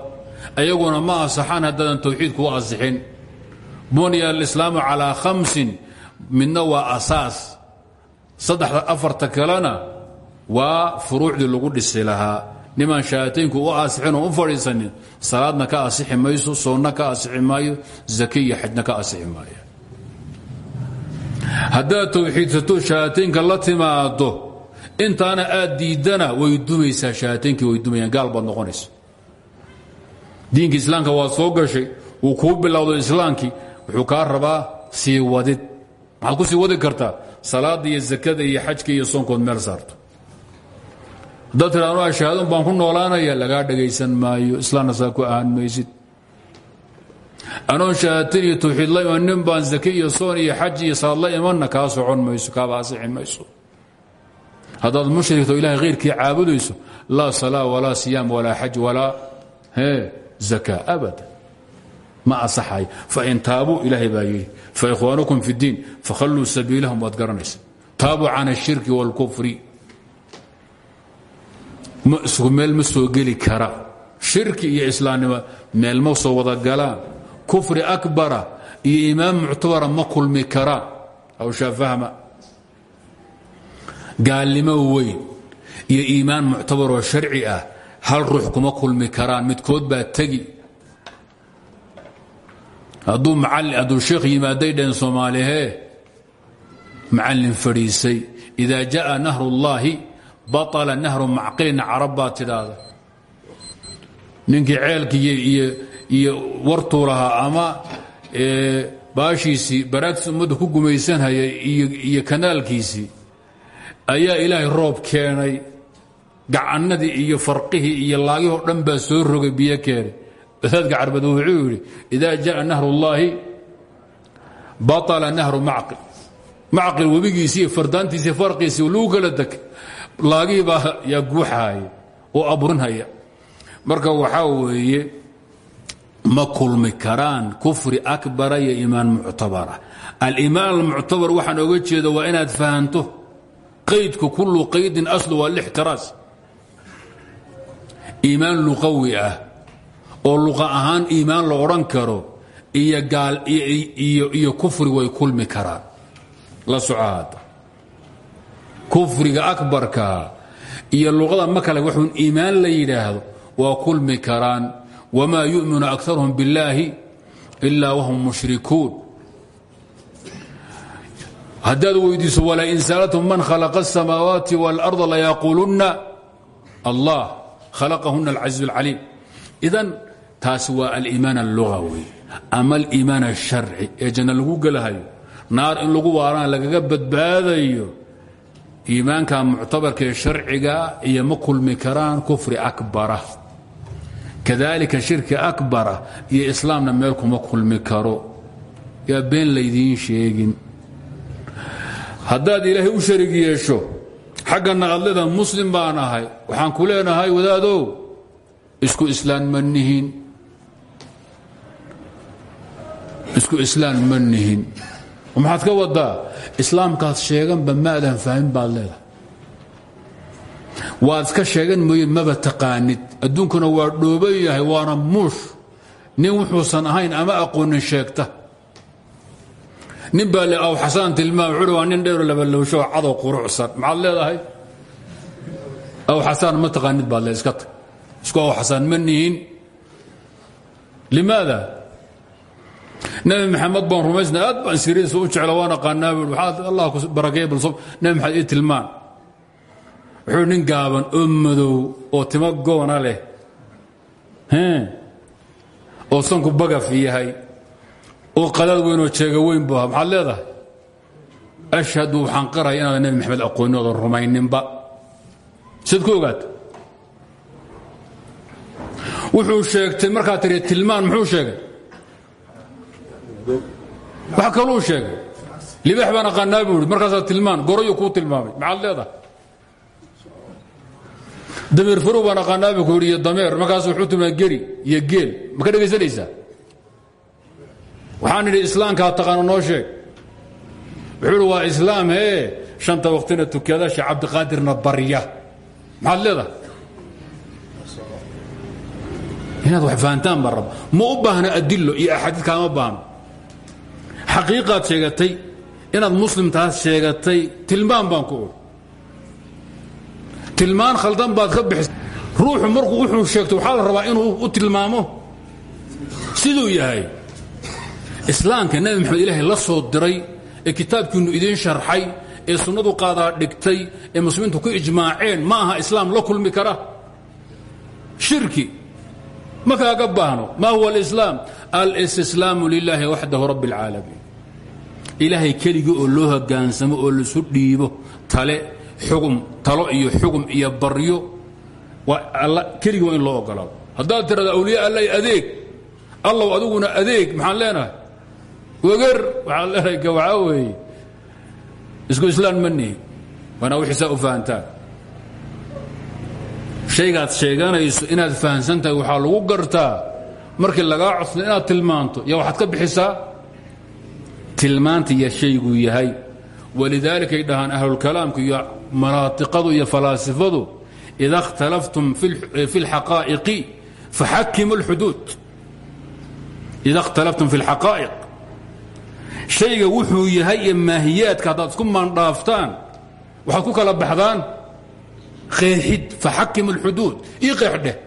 ayaguna ma asaxaan haddaadan tawxiid kuwa asixin bunya alislaamu calaa khamsin midna waa asaas saddexda afarta kalena waa furuucdii lagu dhisi lahaa nimaan shahaataynku u asixin oo u fadhiisanin salaadna ka asixi mayso soonna ka asixi maayo zake iyo xajna ka asixi maayo. Haddaad tawxiidsato la timaado intaana aad diiddana way dumaysaa shahaataynkii way dumayaan gaal baad diinka islaamka waad soo gashay wuu kuu bilowday islaamkii wuxuu kaa rabaa sii wadid. Maxaad ku sii wadi kartaa salaada iyo zakada iyo xajka iyo soonkood meel saarto haddaad tidhaado ashhaadon baan ku noolaanaya lagaa dhagaysan maayo. Islaamna saa ku ahaan maysid. Anoon shahaadatin iyo tawxiid la iman nin baan zake iyo soon iyo xaj iyo salaad la imanna kaa socon mayso kaaba asixi mayso. Haddaad mushrikto ilahay khayrkii caabudayso laa salaa walaa siyaam walaa xaj walaa e zaka abada ma asaxayo fain taabuu ilaahay baa yidhi. Fa ikhwaanukum fi اddiin fakhalluu sabiilahum waad garanaysa. Taabuu can ashirki wاlkufri isku meel ma soo geli kara. Shirki iyo islaamnimo meel ma soo wada galaan kufri akbara iyo iimaan muctabara ma kulmi karaan hawshaa fahma. Gaalnimo weyn iyo iimaan muctabaroo sharci ah hal ruux kuma kulmi karaan. Midkood baa tegi hadduu hadduu sheekh yimaaday dheen soomaalihee macallin fadhiisay idaa jaءa nahru اllahi baطla nahru macqilina carab baa tidhaahda ninkii ceelkii iyo wartuu lahaa ama baashiisii baraagtiis ummadda ku gumaysanhaya iyo kanaalkiisii ayaa ilaahay roob keenay gacannadii iyo farqihii iyo laagihoo dhan baa soo rogay biyo keenay wadaadka carbeed wuxuu yidhi ida jaءa nahr اllahi baطla nahru macqil macqil webigiisi iyo fardaantiisi farqiisii lagu kala degay laagihii baa yaa guuxaaya oo aburinhaya. Marka waxaa weeye ma kulmi karaan kufri akbara iyo iimaan muctabara aliimaan almuctabar waxaan oga jeeda waa inaad fahanto. Qaydku kullu qaydin aslu waa lixtiraas iimaan luqawi ah oo luqa ahaan iimaan la odhan karo iyo kufri way kulmi karaan. La soco kufriga akbarkaa iyo luqada ma kale wuxuun iimaan la yidhaahdo waa kulmi karaan wamaa yu'minu akaruhum biاllaahi ilaa wahum mushrikuun haddaad weydiiso walain sa'altum man khalaqa الsamaawaati wاlأrضa layaquulunna allah khalaqahuna alcaziiz اlcaliim idan taasi waa aliimaan allugawi ama aliimaan alsharci ee janno lagu gelahayo naar in lagu waarana lagaga badbaadayo iimaanka muctabarka ee sharciga iyo ma kulmi karaan kufri akbara. Kadalika shirki akbara iyo islaamna meel kuma kulmi karo. Yaa been laydiin sheegin. Haddaad ilaahay u sharig yeesho xaggana aad leedaha muslim baan ahay waxaan ku leenahay wadaadow isku islaan ma isku islaan ma nihin maxaad ka wadaa islaamkaad sheeganba maadan fahmin baad leedahay. Waad iska sheegan mooye maba taqaanid. Adduunkuna waa dhooban yahay waana muush. Nin wuxuusan ahayn ama aqoonin sheegta. Nin baa le aw xasaan tilmaam. Wuxuuhi waa nin dheero labalowsho cadow qurucsan maxaad leedahay? Aw xasaan ma taqaanid baad le iska tag. Isku aw xasaan ma nihin. Limaada nabi maxamed baan rumaysna aad baan siriisa u jecla waan aqaanaa bu waxaad allah ku barakeeya bal nabi maxamed ii tilmaan. Wuxuu nin gaaban oo madow oo timo goona leh. Oo sanku bagaf yahay. Oo qadaad weynoo jeega weyn bu ahaa. Maxaad leedahay? Ashhadu waxaan qaraya inaadan nebi maxamed aqoonin oodan rumayninba. Siad ku ogaata wuxuu sheegtay markaa tiri tilmaan muxuu sheegay wax kaluu sheegay. Libax baan aqaanaa buu ihi markaasaa tilmaan gorayu kuu tilmaamay. Maxaad leedahay? Dameer farow baan aqaanaa buu ku yidhi iyo dameer markaas wuxuu tilmaamay geri iyo geel. Ma ka dhegaysanaysaa waxaan idhi islaamkaa taqaano noo sheeg. Wuxuu ihi waa islaam hee shanta waqtina tukada sheekh cabdiqaadirna barya. Maxaad leedahay? Inaad wax fahantaan baa raba ma u baahna adilo iyo axaadiid kaama baahno xaqiiqaad sheegatay inaad muslim taas sheegatay tilmaan baan ku tilmaan khaldan baad ka bixisay ruuxu markuu wuxuu sheegto waxaa la rabaa inuu u tilmaamo? Siduu yahay. Islaamka nabi maxamed ilaahay la soo diray ee kitaabkiinnu idiin sharxay ee sunnadu qaadaa dhigtay ee muslimiintu ku ijmaaceen ma islaam la kulmi kara? Shirki. Ma kaaga baahno? Ma huwa alislaam? Alistislaamu lilaahi waxdahu rabbi اlcaalamiin ilaahay keligii oo loo hogaansamo oo laisu dhiibo tale xugum talo iyo xugum iyo baryo keligii waa in loo ogolaado haddaad tirada awliya allay adeeg allow adiguna adeeg maxaan leenahay? Weger waxaan leenahay gawacaa weeye. Isku islaan ma nihi waana wixiisaa u fahantaan. Shaygaad sheeganayso inaad fahamsan tahay waxaa lagu gartaa markii lagaa codsna inaad tilmaanto iyo waxaad ka bixisaa tilmaanta iyo shayguu yahay. Walidaalikay dhahaan ahlulkalaamku iyo manaatiqadu iyo falaasifadu ida khtalaftum fi eh, lxaqaa'iqi faxakimu lxuduud ida khtalaftum fi lxaqaa'iq shayga wuxuu yahay iyo maahiyaadka haddaad isku maandhaaftaan waxaad ku kala baxdaan qeexid faxakimu lxuduud ii qeexdheh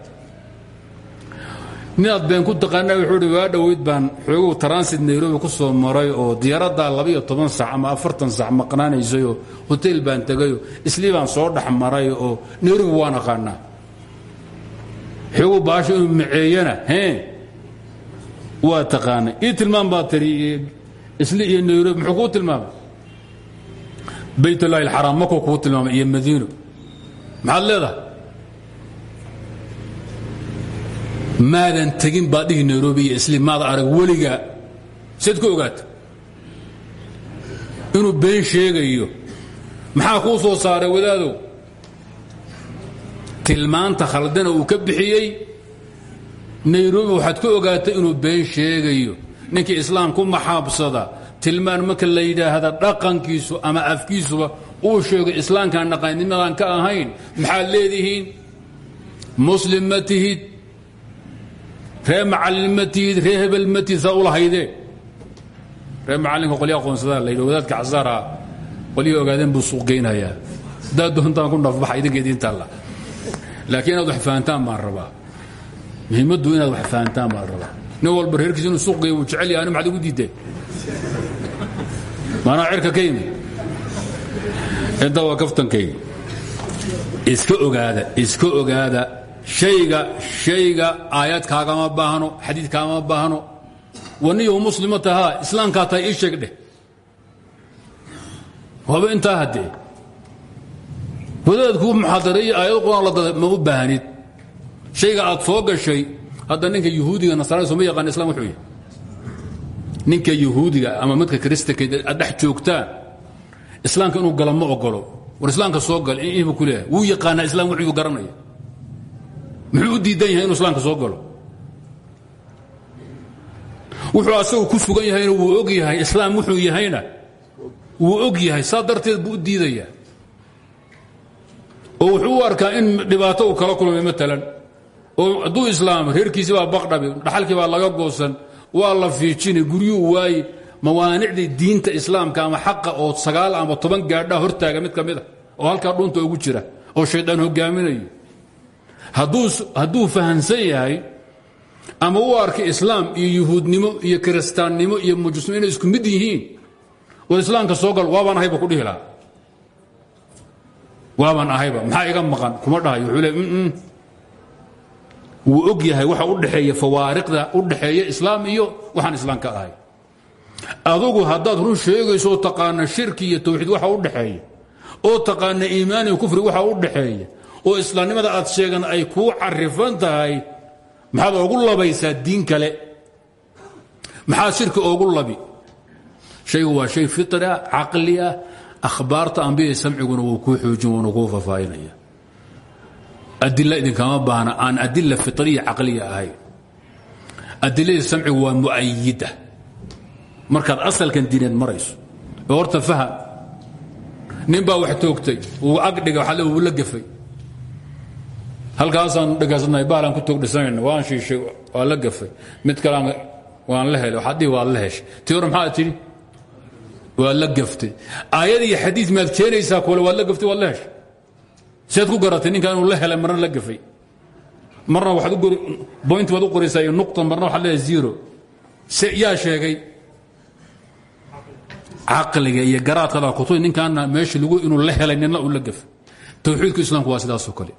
ninaad been ku taqaana wuxuu hi waa dhoweyd baan xoogow transit nairobi ku soo maray oo diyaaraddaa labaiyo toban sac ama afartan sac maqnaanaysayoo hotel baan tegayoo islii baan soo dhex maray oo nairobi waan aqaanaa. Xoogow baasho inuu maceeyana hee waa taqaanay. Ii tilmaam baa tiri isli iyo nairobi muxuu kuu tilmaamay? Bayt ullahi alxaraam makuu kuu tilmaamay iyo madiino. Maxaad leedahay maadan tegin baad dhihi nairobi iyo isliim maada arag weligaa seed ku ogaata inuu been sheegayo. Maxaa kuu soo saaray wadaadow? Tilmaanta khaldana uu ka bixiyey? Nairobi waxaad ku ogaatay inuu been sheegayo. Ninkii islaam ku maxaabsada tilmaan marka la yidhaahda dhaqankiisu ama afkiisuba uu sheego islaamkaan dhaqannimadan ka ahayn. Maxaad leedihiin? Muslim ma tihid ree macallin ma tihid ree hebel ma tihid saa ulahaydee ree macallinka qolya aqoonsadaa la yidhi wadaadka casaara qolyihii ogaadeen buu suuq geynayaa. Haddaad doontaan ku nafbaxa idinka idiin taalla. Laakiin inaad wax fahantaan baan rabaa. Muhiimaddu inaad wax fahantaan baan rabaa. Nin walba reerkiisa inuu suuq geeyo wuu jecel yahay ani maxaad igu diideen maanaa cirka ka yimi. Intaa waa kaftankayga iska ogaada iska ogaada hayga shayga aayad kaagama baahno xadiid kaagama baahno. Waniyahu muslima tahaa islaamkaa tahay ii sheeg dheh. Waaba intaa haddee. Wadaadkuu muxaadareeye aayad quraan la daday ma u baahnid shayga aad soo gashay hadda ninka yuhuudiga nasarada sooma yaqaan islam wuxuu yahay ninka yuhuudiga ama midka kristanka aad dhex joogtaan islaamka inuu gala ogolo war islaamka soo gal inbu ku leeyahay. Wuu yaqaanaa wuxuu garanaya muxuu u diidan yahay inuu islaamka soo galo? Wuxuu asagu ku sugan yahayna wuu og yahay islaam wuxuu yahayna wuu og yahay saa buu u diidayaa oo wuxuu arkaa in dhibaato uu kala kulmay maalan oo hadduu islaamo reerkiisi baa baqdhabi dhaxalkii baa laga goosan waa la fiijini guryuu waaye mawaanicdii diinta islaamka ama xaqa oo sagaal ama toban gaadhaa hortaaga mid ka mid a oo halkaa dhunta ugu jira oo shaydaan hogaaminayo hadduu fahansan yahay ama u arkay islaam iyo yuhuudnimo iyo kiristaannimo iyo mujusnimo inay isku mid yihiin oo islaamka soo gal waabaan ahayba ku dhihi lahaa. Waabaan ahayba. Maxaa iga maqan? Kuma dhahayo wuxuu le wuu og yahay waxa u dhexeeya fawaariqda u dhexeeya islaam iyo waxaan islaam ahay. Adugu haddaad run sheegayso taqaana shirki iyo tawxiid waxa u dhexeeya oo taqaana iimaan iyo kufri waxa u dhexeeya oo islaamnimada aad sheegan ay kuu carifan tahay maxaad ogu labaysaa diin kale. Maxaad shirki ogu labi? Shaygu waa shay fitri ah caqli ah. Akhbaarta ambiyada samciguna wuu kuu xoojin wuuna kuu fafaahinaya adila idinkama baahna aan adila fitriya caqliya ahayn adiladii samcigu waa mu'ayida. Markaad asalkan diineed marayso horta faham nin baa wax toogtay wuu agdhiga la gafay halkaasaan dhegaysanay baalaan ku togdhisanayna waan shiishay waa la gafay. Mid kalean waan la helay. Waxaad dhihi waad la heshay. Tii hore maxaad tidhi? Waad la gaftay. Aayad iyo xadiid maad keenaysaa kule waad la gaftay waad la heshay. Sead ku garatay ninkan inuu la helay marna la gafay. Marna waxaad u boint baad u qoraysaa iyo nuqta marna waxaad leedahay zero. Se yaa sheegay caqliga iyo garaadkada kutuy ninkaana meesha lagu inuu la helay nina uu la gafay. Tawxiidka islaamku waa sidaasoo kale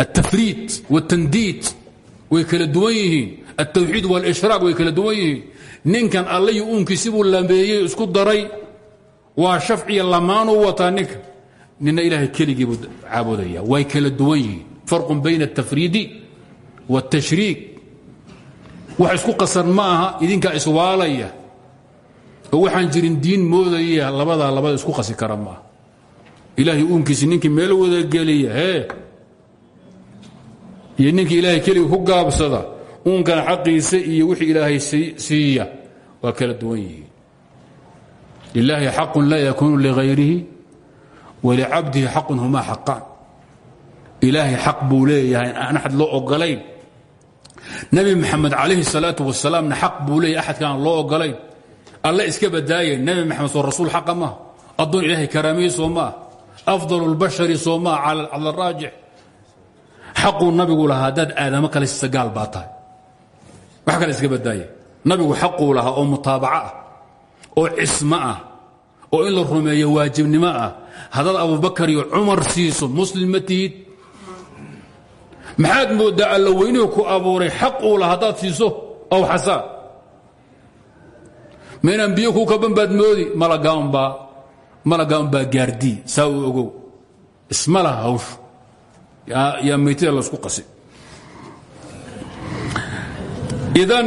التفريid والتndيid way kala duwan yihiin التwxiid واlإشhراaq way kala duwan yihiin ninkan allayo uunkiisi buu lameeyey isku daray waa shafciya lamaanuu wataa ninka nina ilaahay keligii buu caabudaya way kala duwan yihiin farq bayna التafriidi والتashriik wax isku qasan ma aha idinkaa iswaalaya oo waxaan jirin diin moodaya labadaa labada isku qasi kara maaha ilaahay uunkiisi ninkii meel wadageliya hee iyo ninkii ilaahay keliga ku gaabsada uunkana xaqiisa iyo wixii ilaahay siiya waa kala duwan yihiin. Lilaahi xaqun laa yakuunu ligayrihi walicabdihi xaqun humaa xaqaan. Ilaahay xaq buu leeyahay aan axad loo ogolayn nebi maxamed calayhi salaatu wasalaamna xaq buu leeyahay axadka aan loo ogolayn alle iska badaaya nebi maxamed soo rasuul xaqa maaha. Addoon ilaahay karaamiyey soo maaha. Afdal اlbashari soo maaha cala araajix xaquu nabigu lahaa haddaad aadamo kale siisa gaal baa tahay. Wax kale iska badaaya nabigu xaquu lahaa oo mutaabaco ah oo cismo ah oo in la rumeeyo waajibnimo ah. Haddaad abubakar iyo cumar siiso muslim ma tihid maxaad mooddaa alla weynuhu ku abuuray xaq uu laha haddaad siiso ow xasaa maynaan biyo kuu kaban baad moodi malagaanbaa malagaanbaa gaardii saa uu ogow. Isma laha hawshu yaa maytida laisku qasi idan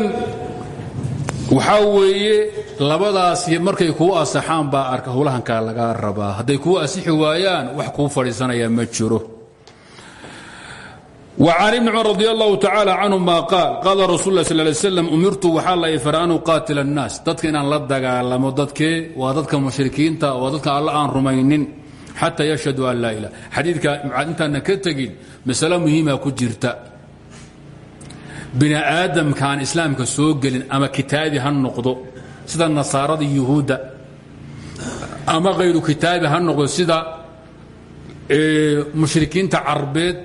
waxaa weeye labadaas markay kuu asaxaan baa arka howlahankaa lagaa rabaa hadday kuu asixi waayaan wax kuu fadhiisanaya ma jiro وعن بن cمر رضي الله تعالى عنهma قاaل قاaل رsuل اه صلى اه سلم umirtu waxaa la fara an uqاatil الناas dadka inaan la dagaalamo dadkee waa dadka mushrikiinta waa dadka alla aan rumaynin xata yashhadu an laa ilah xadiidka intaana ka tegin masalo muhiima ku jirta bini aadamkaan islaamka soo gelin ama kitaabi ha noqdo sida nasaarada iyo yuhuudda ama khayru kitaabi ha noqdo sida mushrikiinta carbeed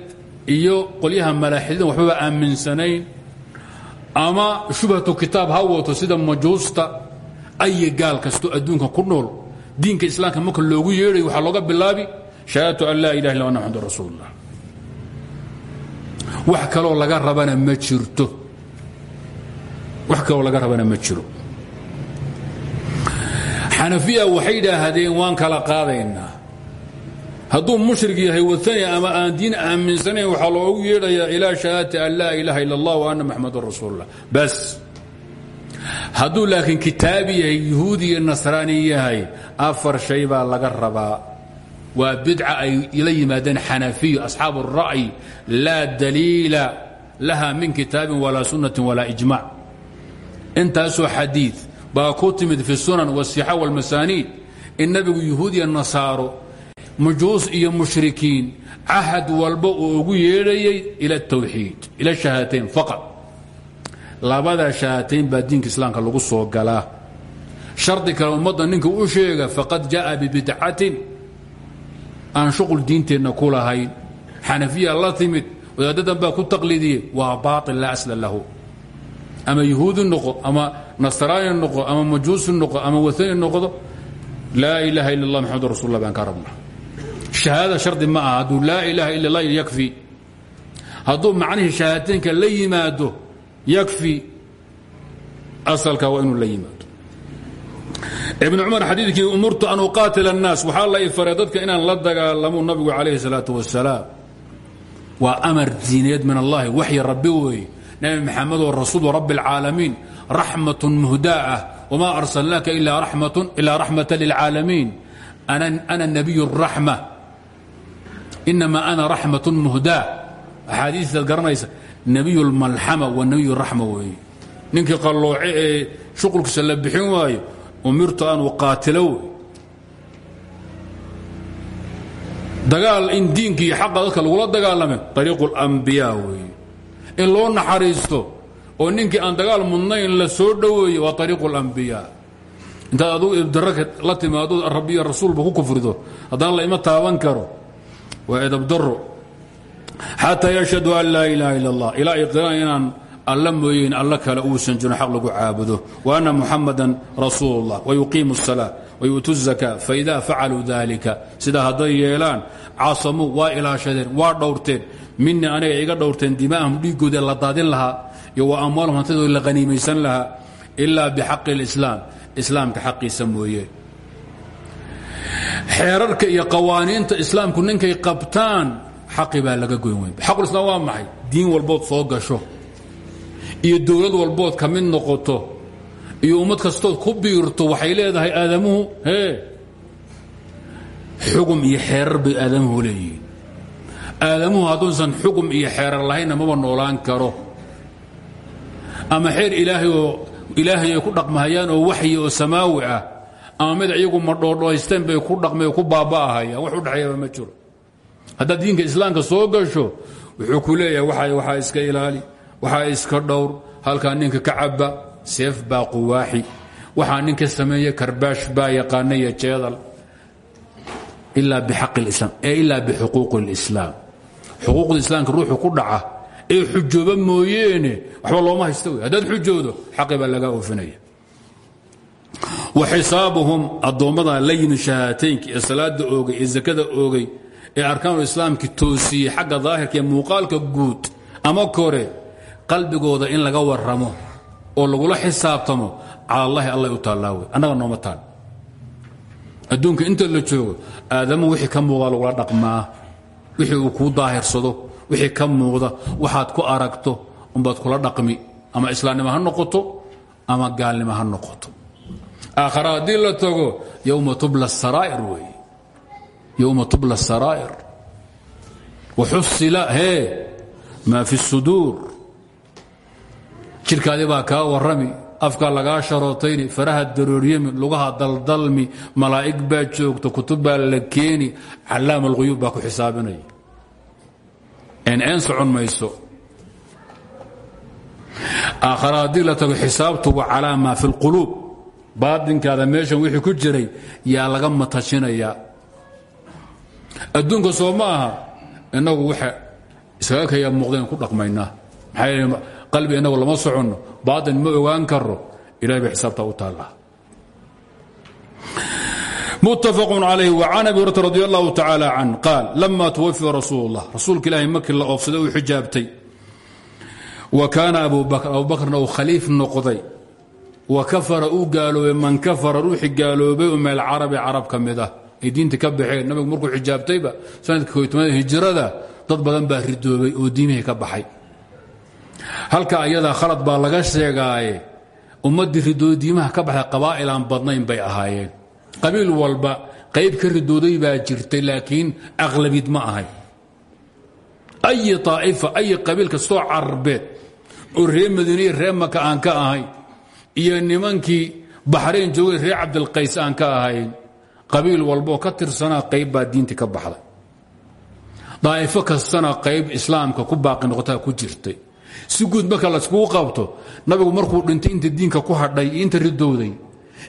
iyo qolyaha malaaxidin waxbaba aaminsanayn ama shubhatu kitaab ha wato sida majuusta ay gaal kasto adduunka ku nool diinka islaamka marka loogu yeedhay waxaa looga bilaabi shahaadatu an laa ilaha illa ana rasuulullah. Wax kaloo laga rabana ma jirto. Wax kaloo laga rabana ma jiro. Xanafiya waxay idhaahdeen waan kala qaadaynaa. Hadduu mushrik yahay watani ama aan diin aaminsanayn waxaa loogu yeedhayaa ilaa shahaadati an laa ilaaha illa allah wa anna maxamadun rasuulullah. Bas hadduu laakiin kitaabi yahay yuhuudi iyo nasraani yahay afar shay baa laga rabaa waa bidca ay la yimaadeen xanafiyu asxaabu الra'yi laa daliila laha min kitaabin walaa sunnatin walaa ijmac intaasoo xadiid baa ku timid fi sunan wasixa wاlmasaaniid in nabigu yuhuud iyo nasaaro mujuus iyo mushrikiin cahad walba uu ugu yeedhayay ila اtawxiid ila shahaatayn faqad labada shahaatayn baa diinka islaamka lagu soo galaa shardi kale ummadda ninka u sheega faqad jaءa bibidcatin aan shuqul diinteenna ku lahayn xanafiya la timid wadaadadan baa ku taqliidiyey waa baail laa asla lahu ama yuhuudi noqo ama nasraani noqo ama majuusi noqo ama waani noqdo laa ilaaha illa اllah maxamadu rasul lah baan ka rabna shahaadada shardi ma aha hadduu laa ilaaha illa اllah yakfi hadduu macnihii shahaadateynka la yimaado yakfi asalka waa inuu la yimaado ibn cumar xadiidkii umurtu an uqaatila الnaas waxaa la ifaray dadka inaan la dagaalamo nabigu calayhi الsalaaة wasalaam waa amar diineed min allahi waxyi rabbi weeye nabi maxamedoo rasuul rabi اlcaalamiin raxmaة muhdaa ah wma arsalnaaka ilaa raxmaة lilcaalamiin ana nabiy الraxma inama ana raxmaة muhdaa axaadiistaad garanaysa nebiyulmalxama wa nebiyuraxma weeye. Ninkii qallooce ee shuqulkiisa la bixin waayo umirtu aanu qaatilo wey dagaal in diinka iyo xaqa dadka dagaalame ariiqu lambiyaa weeye. In loo naxariisto oo ninkii aan dagaal mudnayn la soo dhoweeyo waa ariiqu lambiyaa intaad adugu edabdaraka la timaado rabbiyo rasuulba ku kufrido haddana la ima taaban karo waa edabdaro xataa yashhadu an laa ilaha ila اllah ilaa ay qiraan inaan alla mooyeen alla kale uusan jirin xaq lagu caabudo wa anna muxamadan rasuul اllah wayuqiimu الsalaa wayu'tu الzaka faida facaluu dalika sidaa hadday yeelaan casamuu waa ilaashadeen waa dhowrteen minii aniga iga dhowrteen dimaahum dhiigooda la daadin lahaa iyo wa amwaalhum hantidooda la haniimaysan lahaa ilaa bixaqi اlislaam islaamka xaqiisa mooye xeerarka iyo qawaaniinta islaamku ninkay qabtaan xaqi baa laga goyn weyn. Xaqulislaam waa maxay? Diin walbood soo gasho iyo dowlad walbood ka mid noqoto iyo ummad kastood ku biirto waxay leedahay aadamuhu hee? Xugum iyo xeerar bay aadamuhu leeyihiin. Aadamuhu hadduusan xugum iyo xeerar lahaynna maba noolaan karo. Ama xeer ilaahay oo ilaahay ay ku dhaqmahayaan oo waxyi oo samaawi ah ama mid iyagu madhoodhaysteen bay ku dhaqmay ku baaba'ahayaan. Wax u dhexeeyaba haddaad diinka islaamka soo gasho wuxuu ku leeyahay waxaa iska ilaali waxaa iska dhowr halkaa ninka ka cabba seef baa quwaaxi waxaa ninka sameeye karbaash baa yaqaana iyo jeedal ilaa bixuquuqi اlislaam xuquuqda islaamka ruuxu ku dhaca ee xujooba mooyeene waxba looma haysta wey. Xujoodo xaqi baa lagaa oofinaya. Wa xisaabuhum addoommada layin shahaataynka ee salaada oogay ee arkaanu islaamki toosiyey xagga daahirka ee muuqaalka guud ama kore qalbigooda in laga waramo oo lagula xisaabtamo cala allahi allay u taallaawe annaga nooma taal. Adduunka inta la joogo aadamu wixii ka muuqda lagula dhaqmaa wixii uu kuu daahirsado wixii ka muuqda waxaad ku aragto umbaad kula dhaqmi ama islaamnimo ha noqoto ama gaalnimo ha noqoto. Aakhara haddii la tago yowma tubla saraa'ir weeye yowma tubla saraa'ir waxusila hee maa fi suduur jirkaadii baa kaa warrami afkaa lagaa sharootayni faraha darooryami lugaha daldalmi malaa'ig baa joogta kutub baa la keeni callaam alghuyuub baa ku xisaabinaya een socon mayso aakhara haddii la tago xisaabtu wa calaa maa wixii ku jiray yaa laga matajinayaa adduunka soo ma aha innagu waxa iskaga kaya muuqdeen ku dhaqmaynaa maxaa yeele qalbi innagu lama soconno baatin ma ogaan karo ilahay bay xisaabtaa u taallaa متفق عليه وعن أبي هريرة رضي الله تعالى عنه قال لما توفي رسول الله رسولك إلهي مكي la oofsaday u xijaabtay وكان أبو بكر أبو بكرna uu khaliif noqday وكفر uu gaaloobay man kafara ruuxii gaaloobay min الcarabi carab ka mid ah ay diinta ka baxeen. Nabigu markuu xijaabtayba sanadka koytobanaad hijrada dad badan baa ridoobay oo diimihii ka baxay. Halka ayadaa khalad baa laga sheegaaye ummaddii ridooday ka baxday qabaa'il aan badnayn bay ahaayeen. Qabiil walba qayb ka ridooday baa jirtay laakiin aqlabid ma ahay. Ay aa'ifa ay qabiil kastoo carbeed oo reer madiiniya reer maka aan ka ahayn iyo nimankii baxrayn joogay reer cabdilqays aan ka ahayn qabiil walbaoo ka tirsanaa qayb baa diintii ka baxday. Daa'ifo kastana qayb islaamka ku baaqi noqotaa ku jirtay. Si guud marka layskugu qabto nabigu markuu dhintay inta diinka ku hadhay iyo inta ridowday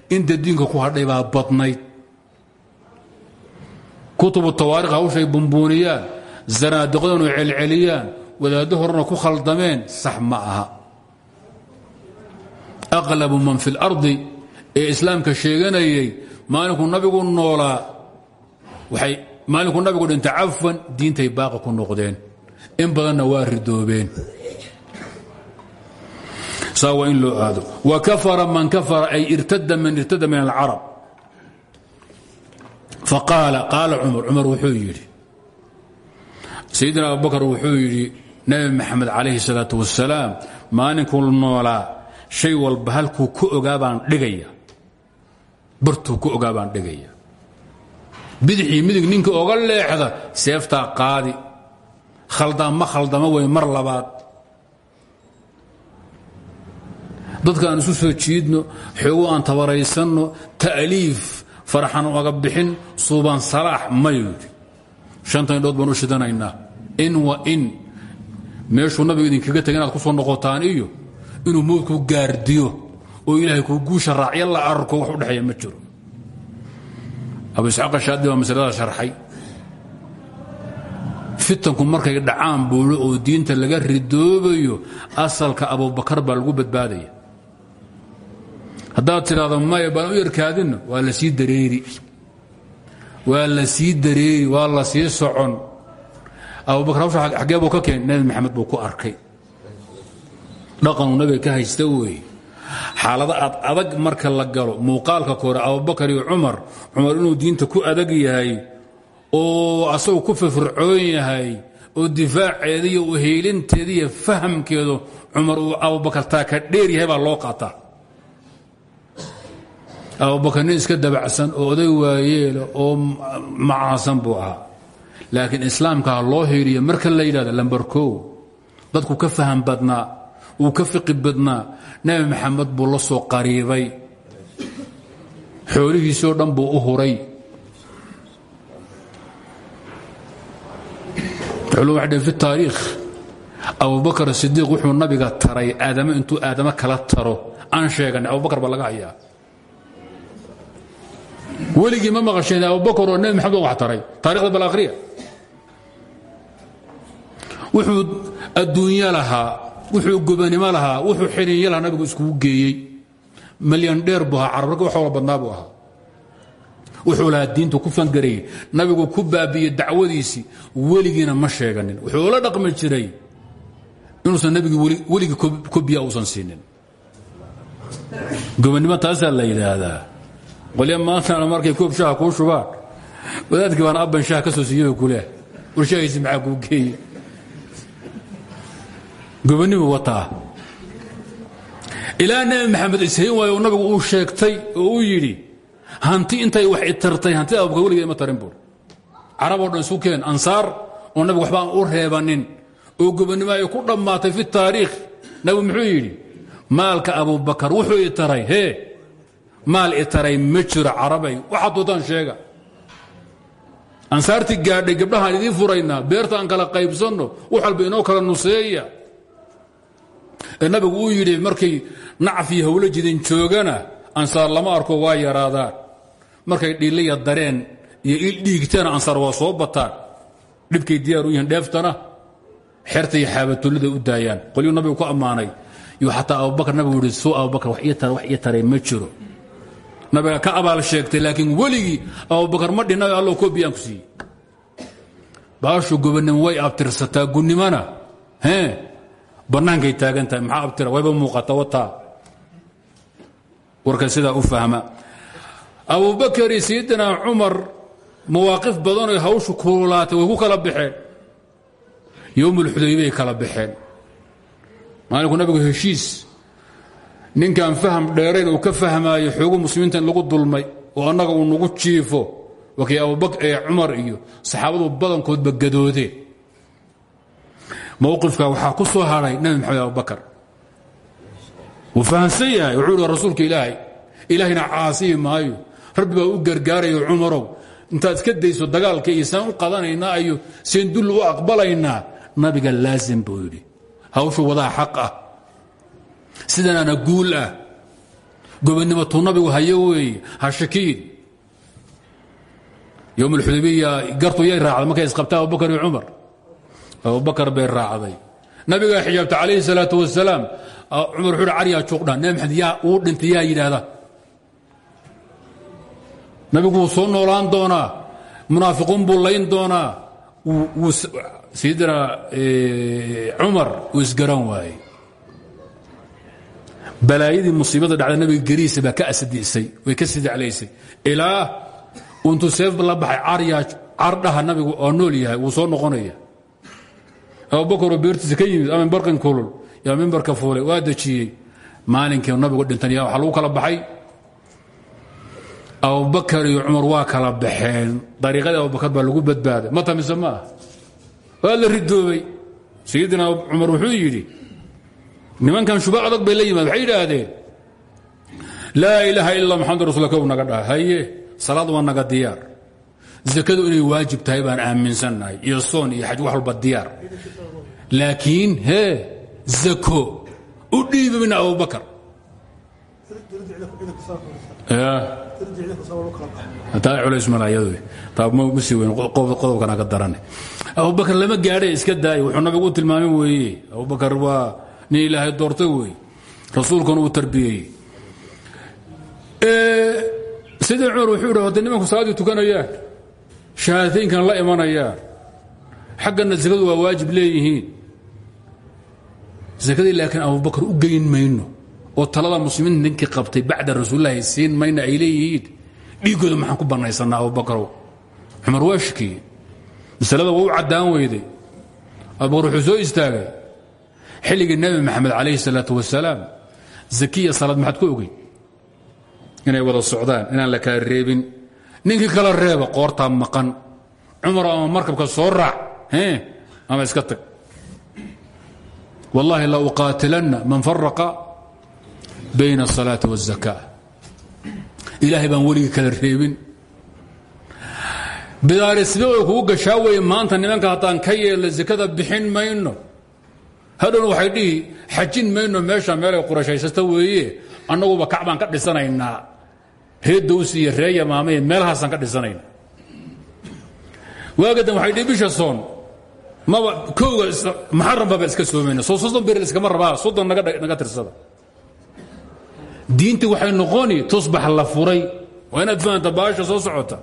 inta diinka ku hadhay baa badnayd. Kutubu tawaarikh hawshay bumbuuniyaan zanaadiqadanu celceliyaan wadaaddo horena ku khaldameen sax ma man fi اlardi ee islaamka sheeganayay maalinkuu nabigu noolaa waxay maalinkuu nabigu dhintay cafwan diintay baaqa ku noqdeen. In badanna waa ridoobeen. Saa waa in loo aado. Wakafara man kafara ay irtada man irtada min alcarab faqaala qaala cumar cumar wuxuu yidhi sayidina abubakar wuxuu yidhi nabi maxamed calayhi salaatu wasalaam maalinkuu noolaa shay walba halkuu ku ogaa baan dhigaya bartuu ku ogaa baan dhigaya bidixii midig ninka oga leexda seeftaa qaadi. Khaldaan ma khaldama wey mar labaad. Dadka aan isu soo jiidno xoogo aan tabaraysanno ta'liif farxan oga bixin suuban salaax mayudi shanta indhood baan u shidanaynaa. In wa in. Meeshuu nabigu idinkaga tegay inaad ku soo noqotaan iyo inuu mowdku gaardiyo oo ilaahay kuu guusha raacya la arko wax u dhexeeya ma jiro. Abu isxaaq ashaadi baa masalada sharxay. Fitanku markay dhacaan buulo oo diinta laga ridoobayo asalka abubakar baa lagu badbaadaya. Haddaad tidhaahdo maya baan u yarkaadinno. Waa la sii dareeri. Waa la sii dareeri waa la sii socon. Abubakar hawsha xaggee buu ka keen nebi maxamed buu ku arkay. Dhaqanuu nabiga ka haysta xaalado aad adag marka la galo muuqaalka kore abubakar iyo cumar cumar inuu diinta ku adag yahay oo asagu ku firfircoon yahay oo difaaceeda iyo uheelinteeda iyo fahamkeedu cumar uu abubakar taa ka dheer yahay baa loo qaataa. Abubakar nin iska dabacsan oo oday waayeela oo macaasan buu ahaa. Laakiin islaamka ha loo hiiriyo marka la yidhahdo lambar kow dadku ka faham badnaa uu ka fiqi badnaa. Nebi maxamed buu la soo qariibay. Xoolihiisoo dhan buu u huray. Fi taariikh abubakar sidiiq wuxuu nabiga taray aadamo intuu aadamo kala taro. Aan sheegan abubakar baa laga hayaa. Weligii ma maqasheen abubakar oo nebi maxamed wax taray. Taarikhda bal akhriya. Wuxuu adduunyo lahaa wuxuu gobanimo lahaa wuxuu xiniinyo lahaa nabigu iskugu geeyey. Malyan dheer buu ahaa carab wala badnaa buu ahaa. Wuxuu lahaa diintu ku fangarayey nabigu ku baabiiyey dacwadiisii weligiina ma sheeganin. Wuxuu la dhaqmi jiray inuusan nabigii weligii kobiya uusan siinin. Gobannimo taasaa la yidhaahdaa. Qolya maantana markay koob shaha kuu shubaan wadaadkii baan abban shaha ka soo siiyey kuleh warshahaysi maxaa kuu geeye gobanimu wataa. Ilaa nebi maxamed ishayn waayo nabigu uu sheegtay oo uu yidhi hanti intay wax itartay hanti abubakar weligeed ma tarin buur. Carab dhan isu keen oo nabigu waxba u reebanin oo gobannimo ay ku dhammaatay fi taariikh. Nabigu muxuu yidhi maalka abubakar wuxuu itaray hee maal itaray ma jiro carabay. Waxaad doontaan sheega. Ansaartii gaadhay gabdhahaan idiin furaynaa beerta aan kala qaybsanno wax walba inoo kala nuseeya nabigu uu yidhi markay nacfii hawlo jidin joogana ansaar lama arko waa yaraadaan. Markay dhiilaya dareen iyo il dhiigtana ansaar waa soo bataan. Dhibkay diyaar u yihiin dheeftana xerta iyo u daayaan. Qolyuu nabigu ku ammaanay. Yuu xataa abubakar nabigu yihi suu abubakar wax ii taray ma jiro. Nabiga ka abaal sheegtay laakiin weligii abubakar ma dhinnayo allo koobiyaan ku siiyey. Baashu gobonnimo way abtirsataa gunnimona hee bannaankay taagan tahay maxaa abtira wayba muuqata wataa. Warka sidaa u fahma. Abubakar iyo sayidina cumar mawaaqif badanoo hawshu kuulaatay way kala baxeen. Yowmulxudaybay kala baxeen. Maalinku nabigu heshiis ninkaan faham dheerayn uu ka fahmaayo xoogu muslimiinta in lagu dulmay oo annaga uu nagu jiifo. Wakii abubakr ee cumar iyo saxaabadu badankoodba gadoodeen mowqifka waxaa ku soo hadhay nabi maxamed abubakar. Wuu fahamsan yahay rasuulka ilaahay ilaahayna caasiyi maayo. Rabbi u gargaarayo cumarow. Intaad iska dayso dagaalka iyo u qadanaynaa iyo seen dulli u aqbalaynaa. Nabiga laasim buu yidhi. Hawshu wadaa xaq ah. Sidanaana guul ah. Gobonnimatuu nabigu hayo weeye ha shakiin. Yowm alxudaybiya gartu yay markay isqabtaa abubakar iyo cumar abubakar bay raacday. Nabigaa xijaabta calayhi salaatu wasalaam cumar wuxuu hi caryaa juuqdha nabi maxamed yaa uu dhintay yaa yidhaahda. Nabigu wuu soo noolaan doonaa munaafiquun buu layn doonaa sayidina cumar uu isgaran waayey. Balaayadii musiibada dhacda nabiga geriisa baa ka asadiisay way ka sidiclaysay ilaa untuu seef la baxay cardhaha nabigu oo nool yahay wuu soo noqonaya abubakaroo beertiisa ka yimid ama mimbarkan kulul. Yaa mimbarka fuulay waa dejiyey. Maalinkii nabigu dhintan yaa waxaa lagu kala baxay? Abubakar iyo cumar waa kala baxeen. Dariiqadii abubakar baa lagu badbaaday. Ma tamise ma ah waa la ridoobay sayidina cumar wuxuu yidhi nimankan adag bay la yimaad waxay yidhaahdeen laa illa maxamad rasul naga dhaha salaad waa naga diyaar zakadu inay waajib tahay baan aaminsannahay iyo soon iyo xaj wax walba diyaar. Laakiin hee zako u dhiibi mina abubakar taa culays malayadu taa ma sii weyn qodobkana ka darane. Abubakar lama gaadhay iska daaya wuxuu nabigu u tilmaamay weeye abubakar waa nin ilaahay doortay weeye rasuulkuna uu tarbiyeeyey sidii cumar wuxuu idhi hadday nimanku salaaddii tukanayaan shahaadateynkan la imanayaan xaggana sakadu waa waajib leeyihiin. Sakadii laakiin abubakar u geyn mayno oo talada muslimiinta ninkii qabtay bacda rasuulilahi siin mayna ay leeyihiin dhiiggooda ku bannaysanaa abubakarow cumar waa shikiyey masalada waa u caddaan weyday. Abubakar soo istaagay xilligii nebi maxamed calayhi salaatu wasalaam zakiya salaad maxaad ku ogey inay wada socdaan inaan la kala reebin ninkii kala reeba qoortaa maqan cumar ama markabka soo raac ama iska tag wallaahi la uqaatilanna man faraqa bayna الsalaaةi والzaka ilaahay baan weligii kala reebin bidaarisbe way kugu gashaa weye maanta nimanka haddaan ka yeelna zakada bixin mayno hadhowna waxay dhihi xajin mayno meesha meelay qurashaysata weeye annaguba kacbaan ka dhisanaynaa ree dawsi iyo ree yamaamaiyo meelahaasaan ka dhisanayna waagadan waxay dhihi bisha soon. Maba kowga maxaram baba iska soomayna soo soddon bir iskama rabaa. Soddon naga tirsada. Diinti waxay noqoni tusbax la furay. Waa inaad fahamta baasha soo socota.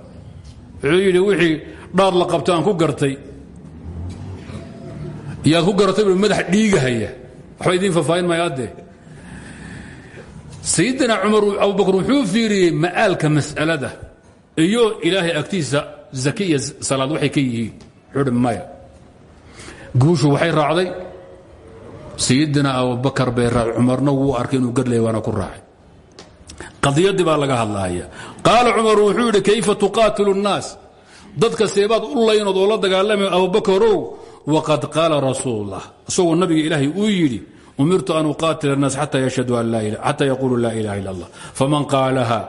Wuxuu yidhi wixii dhaad la qabto aan ku gartay. Yaad ku garatay bu madax dhiigahaya. Waxba idiin faafaahin maya addee sayidina cumar abubakr wuxuu fiiriyey ma'aalka mas'alada iyo ilaahay agtiisa zake iyo salaad waxay ka yihiin. Wuxuuhi maya. Guushu waxay raacday. Sayidina abubakar bay raacday. Cumarna wuu arkay inuu garley waana ku raacay. Qadiyaddii baa laga hadlahaya qaala cumar wuxuu yidhi kayfa tuqaatilu nnaas? Dadka seebaad u laynod oo la dagaalamayo abubakarow waqad qaala rasuul ullah isagoo nabiga ilaahay uu yidhi umirtu an uqaatila الnaas xata yaqulu laa ilaha ila اllah faman qaalaha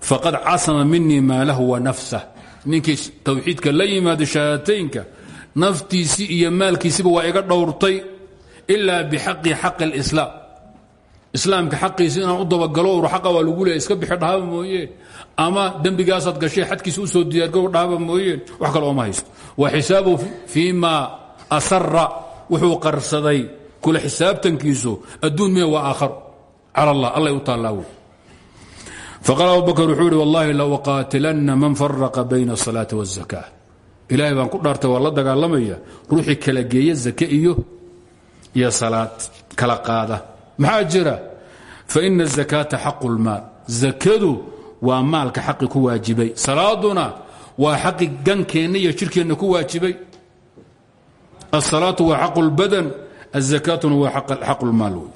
faqad casama minii maa lahu wa nafsah ninkii tawxiidka la yimaada shahaadateynka naftiisii iyo maalkiisiba waa iga dhowrtay ilaa bixaqi xaqi اlislaam islaamka xaqiisi inaan u dabagalo ur xaqa waa lagu leeya iska bixi dhahaba mooyeen ama dembigaasaad gashay xadkiisa u soo diyaargarow dhahaba mooyeen wax kale ooma haysto wa xisaabuhu fii ma asara wuxuu qarsaday kule xisaabtankiisu adduun miya waa aakhar. Cal allah allay u taallaawe faqaal abubakr wuxuu ihi wallahi laqaatilanna man faraqa bayna asalaati wاzaka ilaahay baan ku dhaartay waa la dagaalamaya ruuxii kala geeya zake iyo iyo salaad kala qaada. Maxaa jira? Faina azakaata xaqu lmaal zakadu waa maalka xaqi ku waajibay. Salaaduna waa xaqi gankeenna iyo jirkeenna ku waajibay. Asalaatu waa xaqu lbadan الzakaatuna waa xaqu اlmaal wey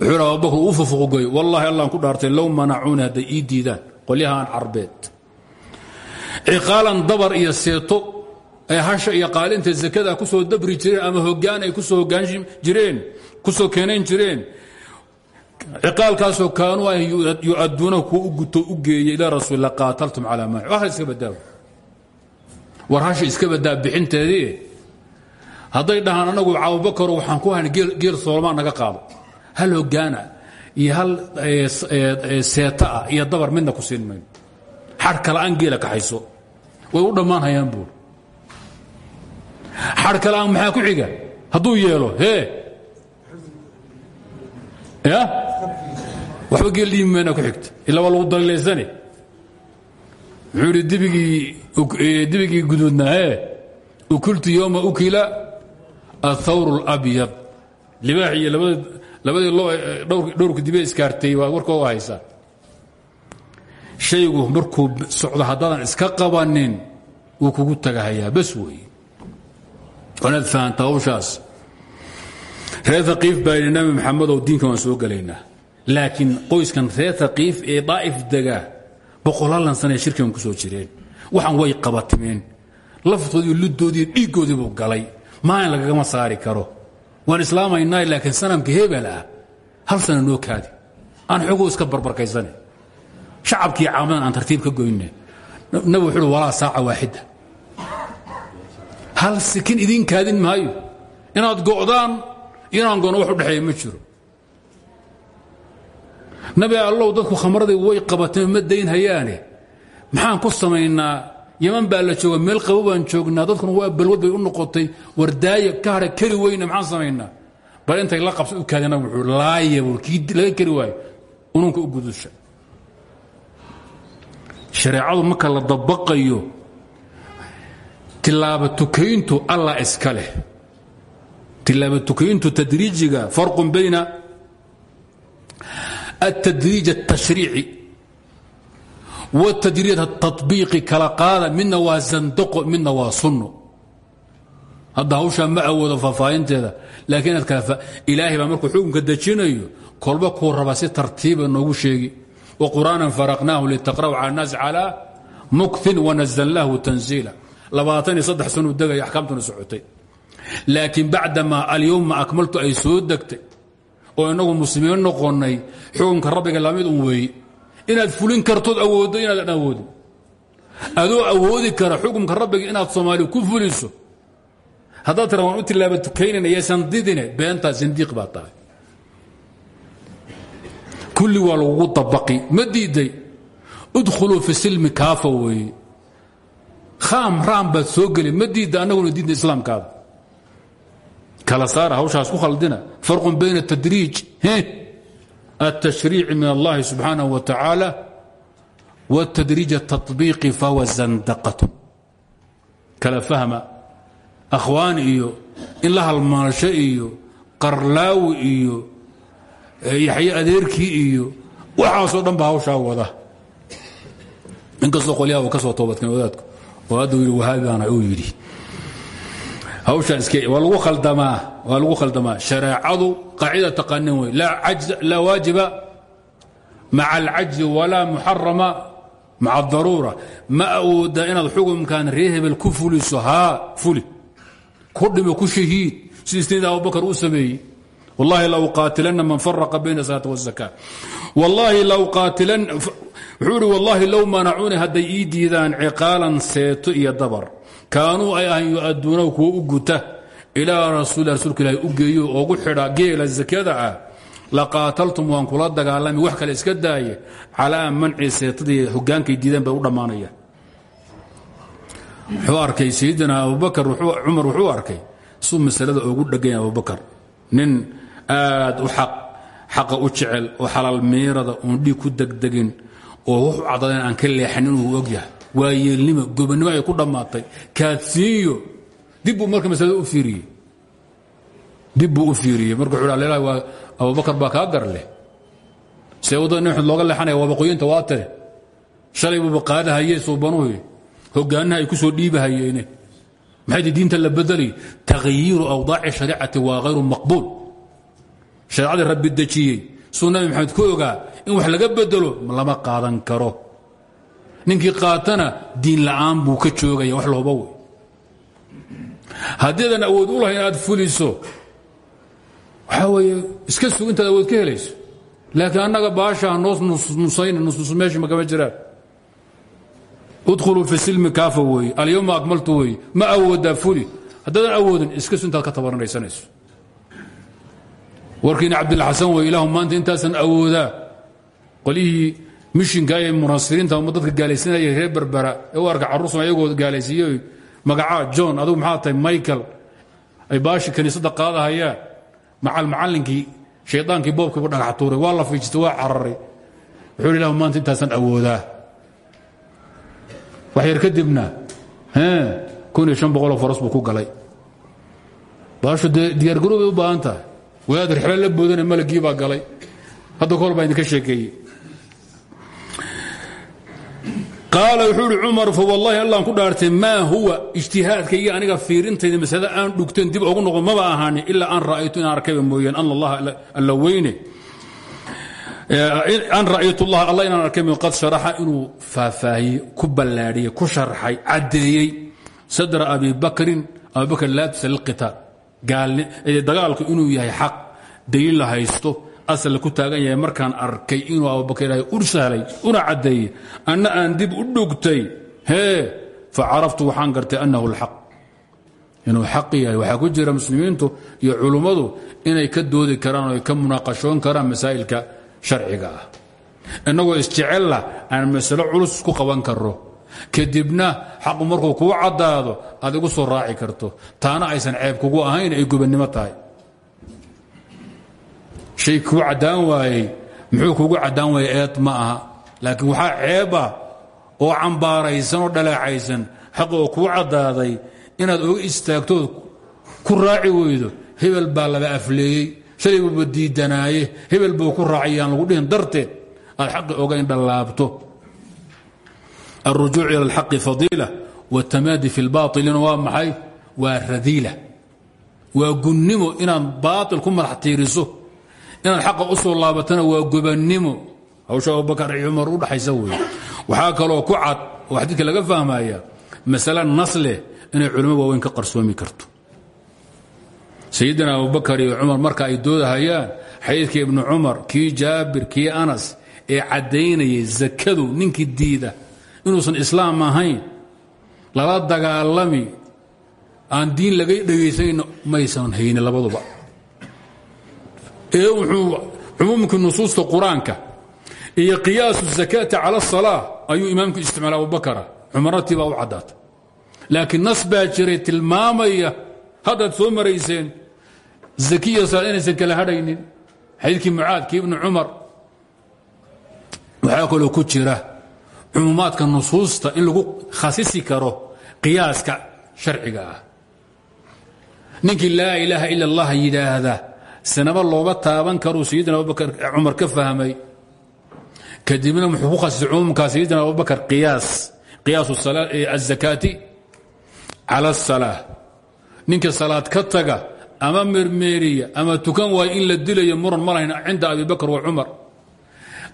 wuxuu hi abubakr uu fufuqgoy wallahi allaan ku dhaartay low manacuuni hadday ii diidaan qolyahaan carbeed ciqaalan dabar iyo seeto ay hasha iyo qaalinta zakada ku soo dabri jireen ama hogaan ay kusoo hogaan jireen kusoo keenayn jireen ciqaalkaasoo kaanuu ah yu-aduunahu kuwa u guto u geeyey ilaa rasuul qaataltum calaa ma wa iska badaa war hasha iska badaa bixinteedii hadday dhahaan anagu abubakaro waxaan ku hayn geel soolmaa naga qaado. Hal hogaana iyo hal seeta ah iyo dabar midna ku siin mayno. Xadh kala'aan geela kaxayso way u dhammaan hayaan buur. Xadh kala'aan maxaa ku xiga? Hadduu yeelo hee ya? Waxba geel dhiimi mayna ku xigta. Ilaa waa lagu dalilaysane muxuu idhi dibigii dibigii guduudna hee ukultu yowma ukila athawr اlabyad libaax iyo labadii dhowrka dibe iskaartay waa warkooga haysaa shaygu markuu socdo haddaadan iska qabanin wuu kugu tagahayaa bas weeye wanaad fahamta hawshaas. Reer haqiif baa yidhi nabi maxamedow diinkan waan soo gelaynaa laakiin qoyskan reer haqiif ee daa'if degaa boqolaalan sana ee shirkigan ku soo jireen waxaan way qabatimeen. Laftoodii luddoodii dhiiggoodii buu galay maalin lagagama saari karo. Waan islaamaynaa laakiin sanamka hebel ah hal sana noo kaadi. Aan xoguu iska barbarkaysane. Shacabkii caamadan aan tartiib ka goyne nabig wuxu uhi walaa saaca waaxida hal sikin idiin kaadin maayo. Inaad go'daan inaan gono wax u dhexeeya ma jiro. Nabi allow dadku khamradii way qabateen ma hayaane. Maxaan ku samaynaa yaman baa la jooga meel qabo baan joognaa dadkuna waa balwad bay u noqotay wardaaya ka hadha kari weyne maxaan samaynaa bal intay la qabsa u kaadina wuxuu laaya buu kii laga kari waayo ununka u gudusha shareecadu marka la dabaqayo tilaaba tukayntu allah iska leh tilaaba tukayntu tadriijiga farqun bayna التdريج التشhريiعي wtajriid tabiiqi kala qaada midna waa zandaqo midna waa sunno hadda hawshaa ma awoodo faahfaahinteeda laakiin inaad kala ilaahay baa markuu xukunka dejinayo kolba kuu raba si tartiiba noogu sheegi wa qur'aanan faraqnaahu litaqra'u cala annaas calaa muktin wanazalnaahu tanziila labaatan iyo saddex sanuu degaya axkaamtuna socotay laakiin bacdamaa alyowma akmaltu ay soo degtay oo innagu muslimiin noqonnay xukunka rabbiga la mid un weeye inaad fulin kartood awooddo inaadan awoodin adoo awoodi kara xukumka rabbiga inaad soomaaliya ku fuliso. Haddaad tira waan u tilaaba tukaynayna iyo sandidine beentaa sandiiq baa tahay. Kulli waa lagugu dabaqi. Ma diiday? Udkhuluu fi silmi kaafa weeye. Khaam raam baad soo geli. Ma diidda annaguna diidna islaamkaada. Kala saara hawshaas ku khaldina. Farqun bayna tadriij. التشhريic min اllahi subxaanaه wa taعaalى والتdriiج التطبيiqi fahuwa زandaqة kala fahma akhwaan iyo in la halmaansho iyo qarlaawi iyo yaxye adeerkii iyo waxaasoo dhan ba hawshaa wada inkastoo qolyaha uu ka soo toobadkeen wadaadku oo hadda yidhi wahaabi baana uu yidhi hawshaan waa lagu khaldamaa waa lagu khaldamaa. Shareecadu qaacida taqaanin wey laa waajiba maca alcajzi walaa muxarama maca adaruura ma awooda inaad xukumkan ree hebel ku fuliso haa fuli. Ku dhimo ku shahiid. Sidii isniid abubakar uu sameeyey. Uqaatilana man faraqa bayna salaati wazaka wallahi la uqaatilan wuxuu ihi wallahi low manacuuni hadday ii diidaan ciqaalan seeto iyo dabar kaanuu ay ahan yu-aduunahu kuwa u guta ilaa rasuul rasuulka ilahi u geeyo oogu xidha geela sakada ah la qaataltum waan kula dagaalami wax kale iska daaye calaa manci seetadii hogaankay diideen bay u dhammaanayaan wuxuu arkay sayidina abubakar cumar wuxuu arkay suu masalada ugu dheganya abubakar nin aad u xaq xaqa u jecel oo xalaal miirada oon dhiig ku degdegin oo wuxu caddadan aan ka leexan inuu ogyahay waa yeelnimo gobonnimo ay ku dhammaatay. Kaadsiinyo dib buu marka masalada u fiiriyey. Dib u fiiriyey. Marka wuxuu lelah waa abubakar baa kaa gar leh. See waddada looga leexanaya waa baqooyinta waa tare shalay buuba qaadahaye suubanuhu hogaanaha ay ku soo dhiibahayeene maxay diinta la bedeli? Takhyiiru awdaaci shariicati waa hayru maqbuul. Shareecadii rabbi dejiyey. Suu nabi ku ogaa in wax laga bedelo lama qaadan karo ninkii qaatana diin la'aan buu ka joogaya wax looba wey haddii awood u lahayn aad fuliso waxaa weeye iska sug intaad awood ka helayso. Laakiin annaga baashaa noos nusnusayna nusnus meesha makama jiraan. Udkhuluu fi silmi kaafa weeye alyawma akmaltu weeye ma awoodaa fuli. Haddaadan awoodin iska su intaad ka tabaranaysanayso warkiina cabdilxasan wey ilaahu maanta intaasan awoodaa. Qolyihii mishinka ee munasiriinta uma dadka gaalaysanaya reer berbera. Ee u arka carruursan ayagoo gaalaysiiye magacaa john adugu maxaa tahay michael? Ay baashi kaniisadda qaadahayaan macal macallinkii shaydaankii boobkiibu dhagax tuuray. Waa la fiijistay waa cararay wuxuu ilahu maanta intaasan awoodaa. Wax yar kadibna kun iyo shan boqoloo faras buu ku galay. Baashu dee diyaargarow bay u baahan tahay. Wadaad rixlo la boodana malagii baa galay. Hadda kahor baa idinka sheekeeyey qaala wuxuu ihi cumar fa wallaahi allaan ku dhaartay maa huwa? Ijtihaadkayga aniga fiirintayda masalada aan dhugteen dib ugu noqon maba ahaanin ilaa an ra'aytu inaan arkayba mooyaan an allaha alla weyne. An ra'aytu allah allah inaan arkay qad sharaxa inuu faahfaahiyey ku ballaadhiyey ku sharxay caddeeyey sadra abi bakrin abi bakr laabisa lilqitaal dagaalku inuu yahay xaq daliil la haysto asal ku taagan yahay markaan arkay inuu abubakr ilaahay ur sahlay una caddeeyey anna aan dib u dhugtay. Hee facaraftu waxaan gartay annahu اlxaq inuu xaq yahay. Waxaa ku jira muslimiintu iyo culummadu inay ka doodi karaan oo ay ka munaaqashoon karaan masaa'ilka sharciga ah. Innagoo isjecella aan masalo culus ku qaban karro kadibna xaqu markuu kuu caddaado aad igu soo raaci karto. Taana aysan ceeb kugu ahayn ay gubannimo tahay shay kuu caddaan waayey muxuu kugu caddaan waayey eed ma aha. Laakiin waxaa ceeba ah oo cambaaraysan oo dhaleecaysan xaq oo kuu caddaaday inaad oga istaagtood ku raaci weydo hebel baa laba afleeyey shalay walba diidanaaye hebel buu ku raacayaan lagu dhihin darteed aad xaqi oga indhallaabto alrujuuc ila alxaqi fadiila wاtamaadi fi lbaailina waa maxay? Waa radiila. Waa gunnimo inaad baail ku madax inaad xaqa soo laabatana waa gobannimo. Hawsha abubakar iyo cumar u dhaxaysa wey waxaa kaloo ku cad oo xadiidka laga fahmaya masale nas leh inay culimo waaweyn ka qarsoomi karto. Sayidina abubakar iyo cumar marka ay doodahayaan xadiidkii ibnu cumar kii jaabir kii anas ee caddaynayay zakadu ninkii diida inuusan islaam ahayn lala dagaalami aan diin laga dhegaysayn maysan haynin labaduba ee wuxuu cumuumkii nusuusta qur'aanka iyo qiyaasu zakaati cala asalaa ayuu imaamku isticmaala abubakara cumarnatii baa u caddaata laakiin nas baa jiray tilmaamaya haddaad soo marayseen zakiya kala hadhaynin xadiidkii mucaad kii ibnu cumar. Waxaa kaloo ku jira cumuumaadka nusuusta in lagu khasisi karo qiyaaska sharciga ah. Ninkii laa ilaaha ila allah yidhaahda sanaba looga taaban karuu sayidina abubakar cumar ka fahmay. Kadibna muxuu ku khasisay cumuumkaa sayidina abubakar qiyaas qiyaasu azakaati cala asalaa ninka salaad ka taga ama mermeeriya ama tukan waayo in la muran ma lahayn cinda wa cumar.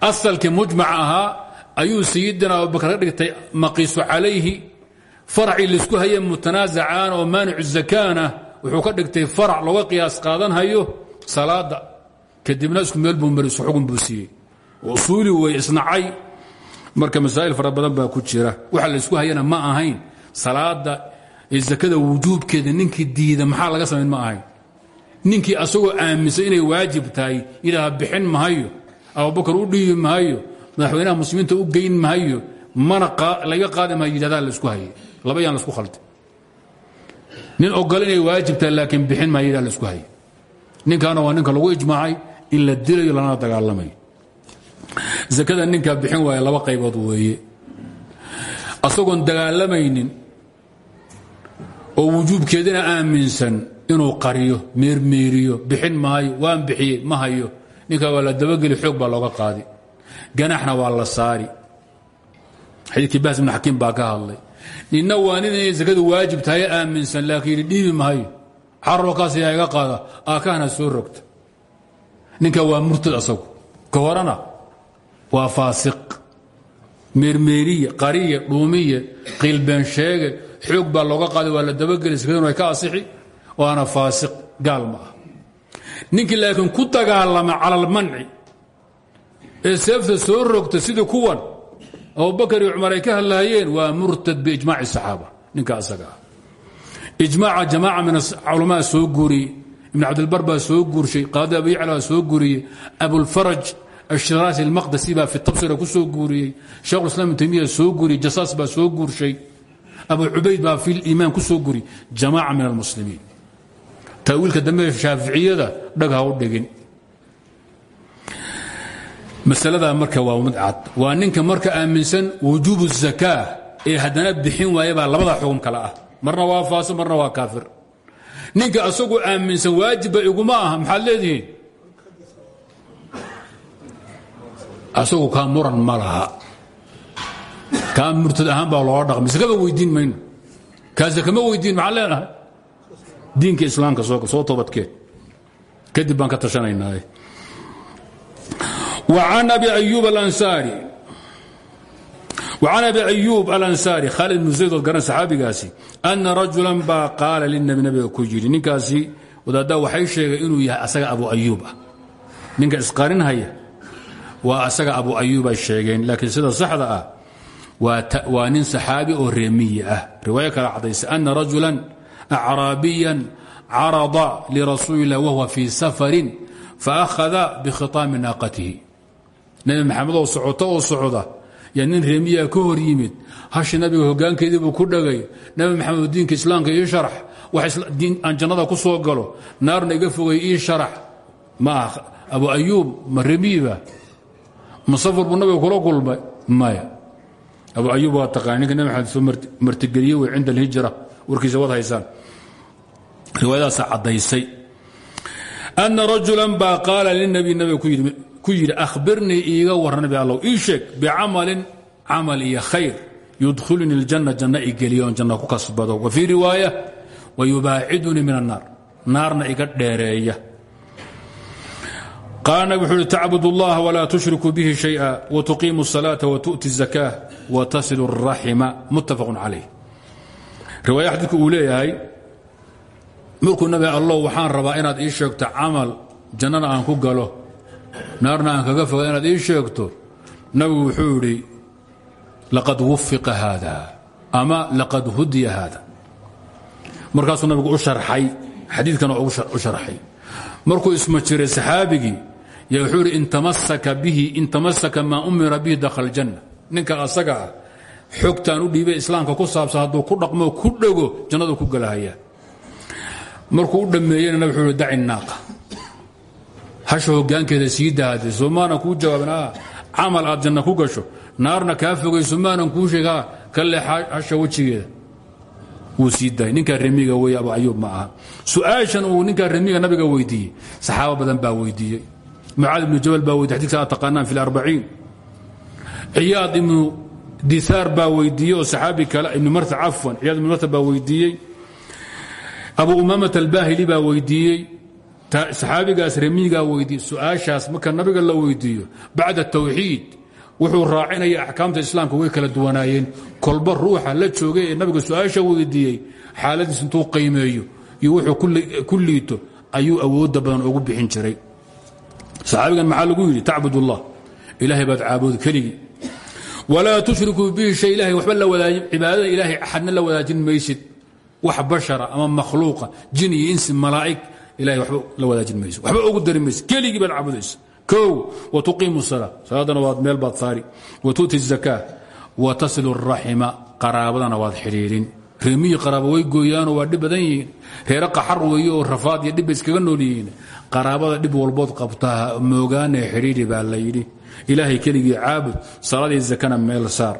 Asalkii mujmac ahaa ayuu sayidina abubakar ka dhigtay maqiisu calayhi. Faracii la isku haye mutanaazacaan oo maanicu zakaana wuxuu ka dhigtay farac looga qiyaas qaadanhayo salaada kadibna isku meel buu mari isu xugun buu siiyey. Usuuli wey isnacay. Marka masaa'il fara badan baa ku jira. Waxa laysku hayana ma ahayn. Salaada zakada wujuubkeeda ninkii diida maxaa laga samayn ma ahayn. Ninkii asagoo aaminsan inay waajib tahay yidhaaha bixin mahayo abubakar u dhiibi mahayo madaxweynaha muslimiinta u geyn mahayo mana laga qaadi mahayo yidhahdaa la isku hayay. Laba yaan la isku nin ogol inay waajib tahay laakiin bixin mahayo yidhaha la isku hayay ninkaana waa ninka lagu ijmaacay in la dilayo lana dagaalamayo zakada ninkaa bixin waaya laba qaybood weeye. Asagoon dagaalamaynin oo wujuubkeedina aaminsan inuu qariyo meermeeriyo bixin maayo waan bixiyey ma hayo. Ninkaa waa la dabageli xoog looga qaadi. Ganaxna waa la saari. Xadiidkii bahs ibn xakiim baa ka hadlay. Ninna waa nin waajib tahay aaminsan laakiin dhiibi maayo carabkaas ayaa iga qaada aakahana soo rogta. Ninka waa murtad asagu. Ka horana waa faasiq. Meermeeriye qariye dhuumiye qiilbeen sheege xoog looga qaaday waa la dabageli sakadun way ka asixi. Waana faasiq gaal ma ah ku dagaalama cala almanci ee seefta soo rogta sidii kuwan abubakar iyo cumar ay ka hadlaayeen waa murtad biijmaaci saxaaba. Ninka asaga ah ijmaaca jamaaca min culamaa soo guuriyey ibn cabdilbar baa soo guurshay qaadi abu yacla baa soo guuriyey abulfaraj ashiraasi almaqdasi baa fi tabsira ku soo guuriyey shekhulislam ibn taymiya soo guuriyey jasaas baa soo guurshay abu cubayd baa fi liimaan ku soo guuriyey jamaaca min almuslimiin. Taawiilka dambe shaaficiyada dhag ha u dhigin masaladaa marka waa mid cad. Waa ninka marka aaminsan wujuubu zakaa ee haddana bixin waaya baa labada xugum kale ah marna waa faasi marna waa kaafir. Ninka asagu aaminsan waajibba iguma aha maxaad leedihiin? Asagu kaa muran malaha laha. Kaa murtad ahaan baa looga dhaqmay sakaba weydiin mayn kaase kama weydiin maxaan leenahay diinka islaamka soo toobadkeen kadib baan ka tashanaynaay wa can abi ayuub alansaari وcan abi ayub alansaari khaalid بن zayd ood garan saxaabigaasi ana rajulan baa qaala linabi nabiga ku yidhi ninkaasi wadaaddaa waxay sheegay inuu yahay asaga abu ayuub ah ninka isqarinhaya waa asaga abu ayuubay sheegeen laakiin sida saxda ah waa nin saxaabi oo reemiyi ah riwaayo kale cadaysa ana rajulan acraabiyan carada lirasuuli illah wahuwa fii safarin faakhada bikhitaami naaqatihi nabi maxamed oo socota oo socda yaa nin reemiyaa ka hor yimid. Hashi nabiga hogaankeedii buu ku dhagay. Nebi maxamed diinka islaamka ii sharax. Aan jannada ku soo galo. Naarna iga fogay ii sharax. Ma ah abu ayuub ma reemiyiba ma safar buu nabiga kula kulmay maya. Abu ayuub waa taqaana nebi maxamed soo martigeliye wey cinda alhijra. Warkiisa wad haysaan. Riwaayadaasa caddaysay. Ana rajulan baa qaala linabi nabiga ku yidhi ahbirnii iiga warra nabi allow ii sheeg bicamalin camal iyo khayr yudkhiluni اljanna janna i geliyo on janna ku kasbado wa fii riwaaya wayubaacidunii min annaar naarna iga dheereeya qaala nabig wuxuu uhi tacbud اllaha walaa tushriku bihi shayئa wtuqiimu الsalaaةa wtu'ti الzakاة wtasilu الraxima muttafaq calayh riwaaya xadiidku uu leeyahay markuu nabi allow waxaan rabaa inaad ii sheegto camal jannana aan ku galo naarna aan kaga foga inaad ii sheegto nabigu wuxuu idhi laqad wufiqa haada ama laqad hudiya haada. Markaasuu nabigu u sharxay xadiidkana u sharxay. Markuu isma jiray saxaabigii y wuxuu idhi in tamasaka maa umira bihi dakhala aljanna ninka asaga ah xogtaan u dhiibay islaamka ku saabsan hadduu ku dhaqmo ku dhego jannadu ku galahayaa. Markuu u dhammeeyena nabig wuxuu daci naaqa hasha hogaankeeda sii daade soo maanan kuu jawaabin camal aad janna ku gasho naarna kaa fogayso maanan kuu sheeg ka leex hasha wejigeeda. Wuu sii daayay ninkaa remiga wey abu ayuub ma aha. Su'aashan uu ninkaa remiga nabiga weydiiyey saxaabo badan baa weydiiyey. Mucaad ibnu jabal baa weydiy xadidka aad taqaanaan fi larbaciin ciyaad ibnu diaar baa weydiiyey oo saxaabi kale ibnu marta cafwan ciyaad ibnu marta baa weydiiyey. Abu umaamat albahili baa weydiiyey saxaabigaas remiigaa weydiiyey su'aashaas marka nabiga la weydiiyo bacda tawxiid wuxuu raacinaya axkaamta islaamka way kala duwanaayeen. Kolba ruuxa la joogay ee nabiga su'aasha weydiiyey intuu qiimeeyo iyo wuxuu ku liito ayuu awooda badan ugu bixin jiray. Saxaabigan maxaa lagu yidhi? Tacbud ullah baad caabudi keligii. Walaa tushrikuu bihi shay ilahay waba cibaadada ilaahay axadna la wadaajin maysid. Wax bashara ama makhluuqa jin insi malaa'ig ilahay waba la wadaajin maysid waxba ugu dari maysid keligii baad caabudaysa kow watuqiimu salaa salaadana waad meel baad saari. Wa tu'ti zakaa wa tasilu araxima qaraabadana waad xidhiidhin. Reemiyi qaraabo way gooyaanoo waa dhib badan yihiin. Reere qaxar oo rafaad iyo dhibba iskaga nool yihiin. Dhib walbood qabtaa moogaane xidhiidhi baa la yidhi. Ilaahay keligii caabud salaadii zakana meel saar.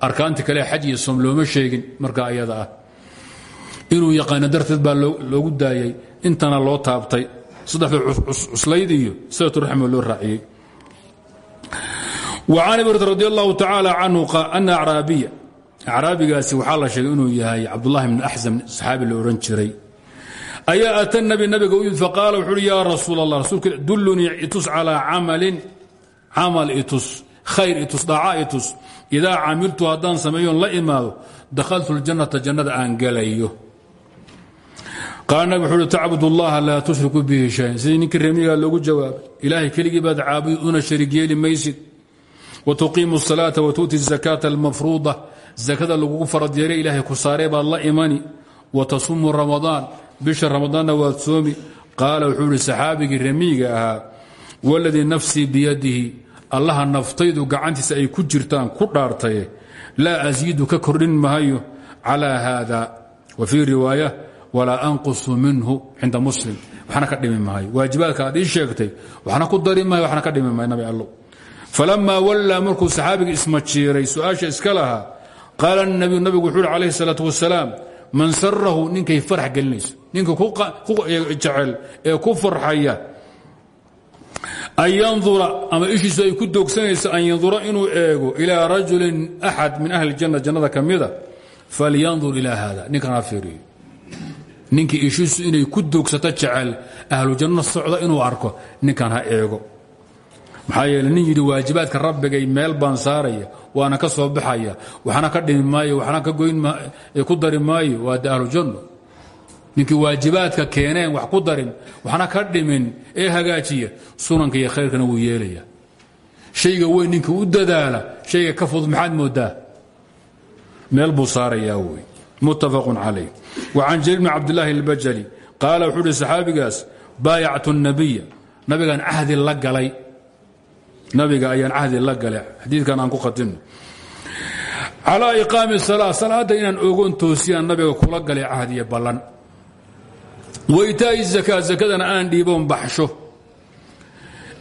Arkaanti kale xaj iyo soom sheegin marka ayada ah. Inuu yaqaano darteed baa loogu daayay intana loo taabtay. Saddexda cuslayd iyo silaturxmo loo raaciyey. An abi radi allahu tacaala canhu ana acraabiya acraabigaasi waxaa la sheegay inuu yahay cabdulahi bn axsam saxaabi la jiray. Ayaa ata nabi nabiga u yimid faqaala yaa rasuul rasuulka dullunii itus calaa camalin camal itus khayr itus dhaaca itus. Idaa camiltu haddaan sameeyoon la imaado dakhaltu ljannata jannada aan gelayo qaala nabig wuxuu uhi tacbud allaha tushriku bihi shayan. Sidii ninkii reemigaa loogu jawaabay ilaahay keligii baad caabud una shariig maysid. Wa tuqiimu asalaata wa tu'ti azakaata almafruuda. Zakada lagugu farad yeelay ilaahay ku saaree baad la imani. Wa tasumu ramadaan. Bisha ramadaanna waad soomi. Qaala wuxuu ihi saxaabigii remiyiga ahaa waladii biyadihi allaha naftaydu gacantiisa ay ku jirtaan ku dhaartaye laa asiidu ka kordhin maayo calaa wa fii riwaaya walaa anqusu minhu cinda muslim. Waxna ka dhimi mahayo waajibaadka aad ii sheegtay waxna ku dari mahayo waxna ka dhimi mahayo nabi allo falamaa wallaa markuu saxaabiga ismajiiray su'aasha iska lahaa qaala nabiyu nabigu wuxuu uhi calayhi salaatu wasalaam man sarahu ninkay farax gelinayso ninka jecel ee ku farxaya an yandura ama ishiisu ay ku doogsanayso an yandura inuu eego ilaa rajulin axad min ahli janna jannada ka mida falyandur ilaa hada ninkan ha fiiriyo ninkii ishiisu inay ku doogsato jecel ahlu janno socda inuu arko ninkan ha eego. Maxaa yeele nin yidhi waajibaadka rabbigay meel baan saaraya waana ka soo baxaya waxna ka dhimi maayo waxna ka goyn ku dari maayo waa de ahlujanno ninkii waajibaadka keeneen wax ku darin waxna ka dhimin ee hagaajiya sunanka iyo khayrkana wuu yeelaya shayga weyn ninkii u dadaala shayga ka fudud maxaad moodaa? Meel buu saarayaa wey muttafaqun calayh wa can jariir bni cabdillaahi albajali qaala wuxuu uhi saxaabigaas baayactu nabiya nabigaan cahdi la galay. Nabiga ayaan cahdi la galay. Xadiidkan aan ku khatinno. Calaa iqaami salaa salaadda inaan ogoon toosiyaan nabiga kula galay cahdiya ballan. Waitaa'i zakaa zakadana aan dhiiboon baxsho.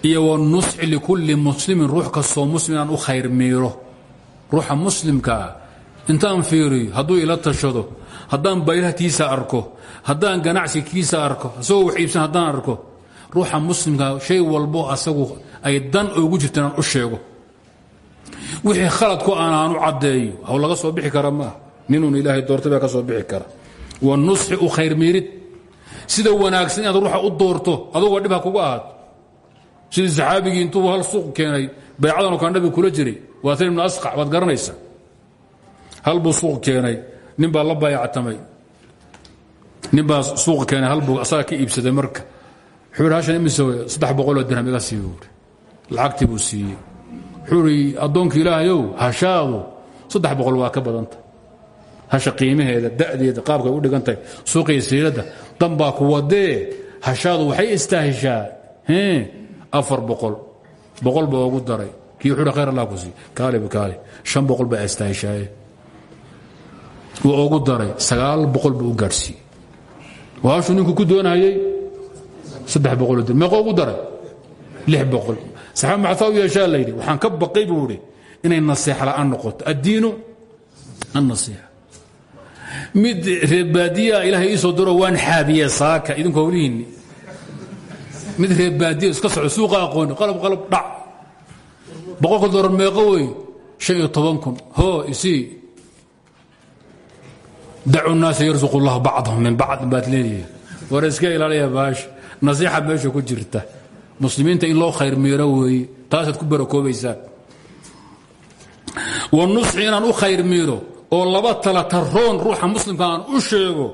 Iyo wanusxi likulli muslimin ruux kastoo muslim inaan u khayr miiro. Ruuxa muslimkaa intaan fiiriyo hadduu ila tashado haddaan baylahtiisa arko haddaan ganacsikiisa arko isagoo wax iibsan arko ruuxa muslimkaa shay walbo asagu ay dan ugu jirto inaan u sheego. Wixii khaladku aan aan u caddeeyo haw laga soo bixi kara maaha. Ninuun ilaahay doortay baa ka soo bixi kara. Wanusxi u khayr miirid sida wanaagsan inaad ruuxa u doorto adugoo dhib kugu ahaato sidii saxaabigii intuu hal suuq keenay baycadanoo kaan nabiga kula jiray. Waatin ibnu asqac waad garanaysa hal buu suuq keenay nin baa la baayactamay nin baa suuq keenay hal buu asaga ka iibsaday marka. Wuxuu hashan imise saddex boqoloo dirham iga siiyo buuri lacagtii buu siiyey. Wuxuu ihi addoonka ilaahayow hashaadu saddex boqol waa ka badanta hasha qiimaheeda da'deeda qaabkay u dhigan tahay suuqiya siirada dan baa ku wadee. Hashaadu waxay istaahishaa afar boqol. Boqol baa ugu sii wuu ugu daray. Sagaal boqol buu u gaadhsiiyey waashuu ninku ku doonayey saddex boqoloo dir meeqo ugu daray? Lix boqol. Saxaab maxataa u yeeshaa layidhi waxaan ka baqay buu idhi inay nasiixa la'aan noqoto. Addiinu annasiixa mid reebaadiyaa ilaahay ii soo diro waan xaabiye saaka idinku howlihiinni mid reebaadiya iska soco suuqa aqooni qalab qalab dhac. Boqolka dolar meeqo wey shan iyo toban kun. Hoo isii dacu naasa yarsuqu llahu bacdahum min bacd baad leeyihi war iska ilaaliya baash nasiixa meesha ku jirta muslimiinta in loo khayr miiro weeye taasaad ku barakoobaysaan wanusxi inaan u khayr miiro oo laba tala taroon ruuxa muslimka aan u sheego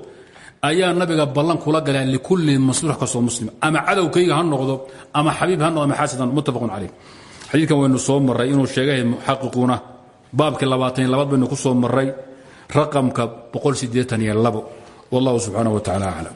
ayaa nabiga ballan kula galaa likulli masruux kastoo muslim ama cadowkayga ha noqdo ama xabiib ha noqdo ama xaasidan muttafaqun calayh xadiidkan waynu soo marray inuu sheegay muxaqiquuna baabkii labaatan labaad baynu ku soo marray raqamka boqol siddeetan iyo labo. Wallahu subxaanaه wa tacala aclam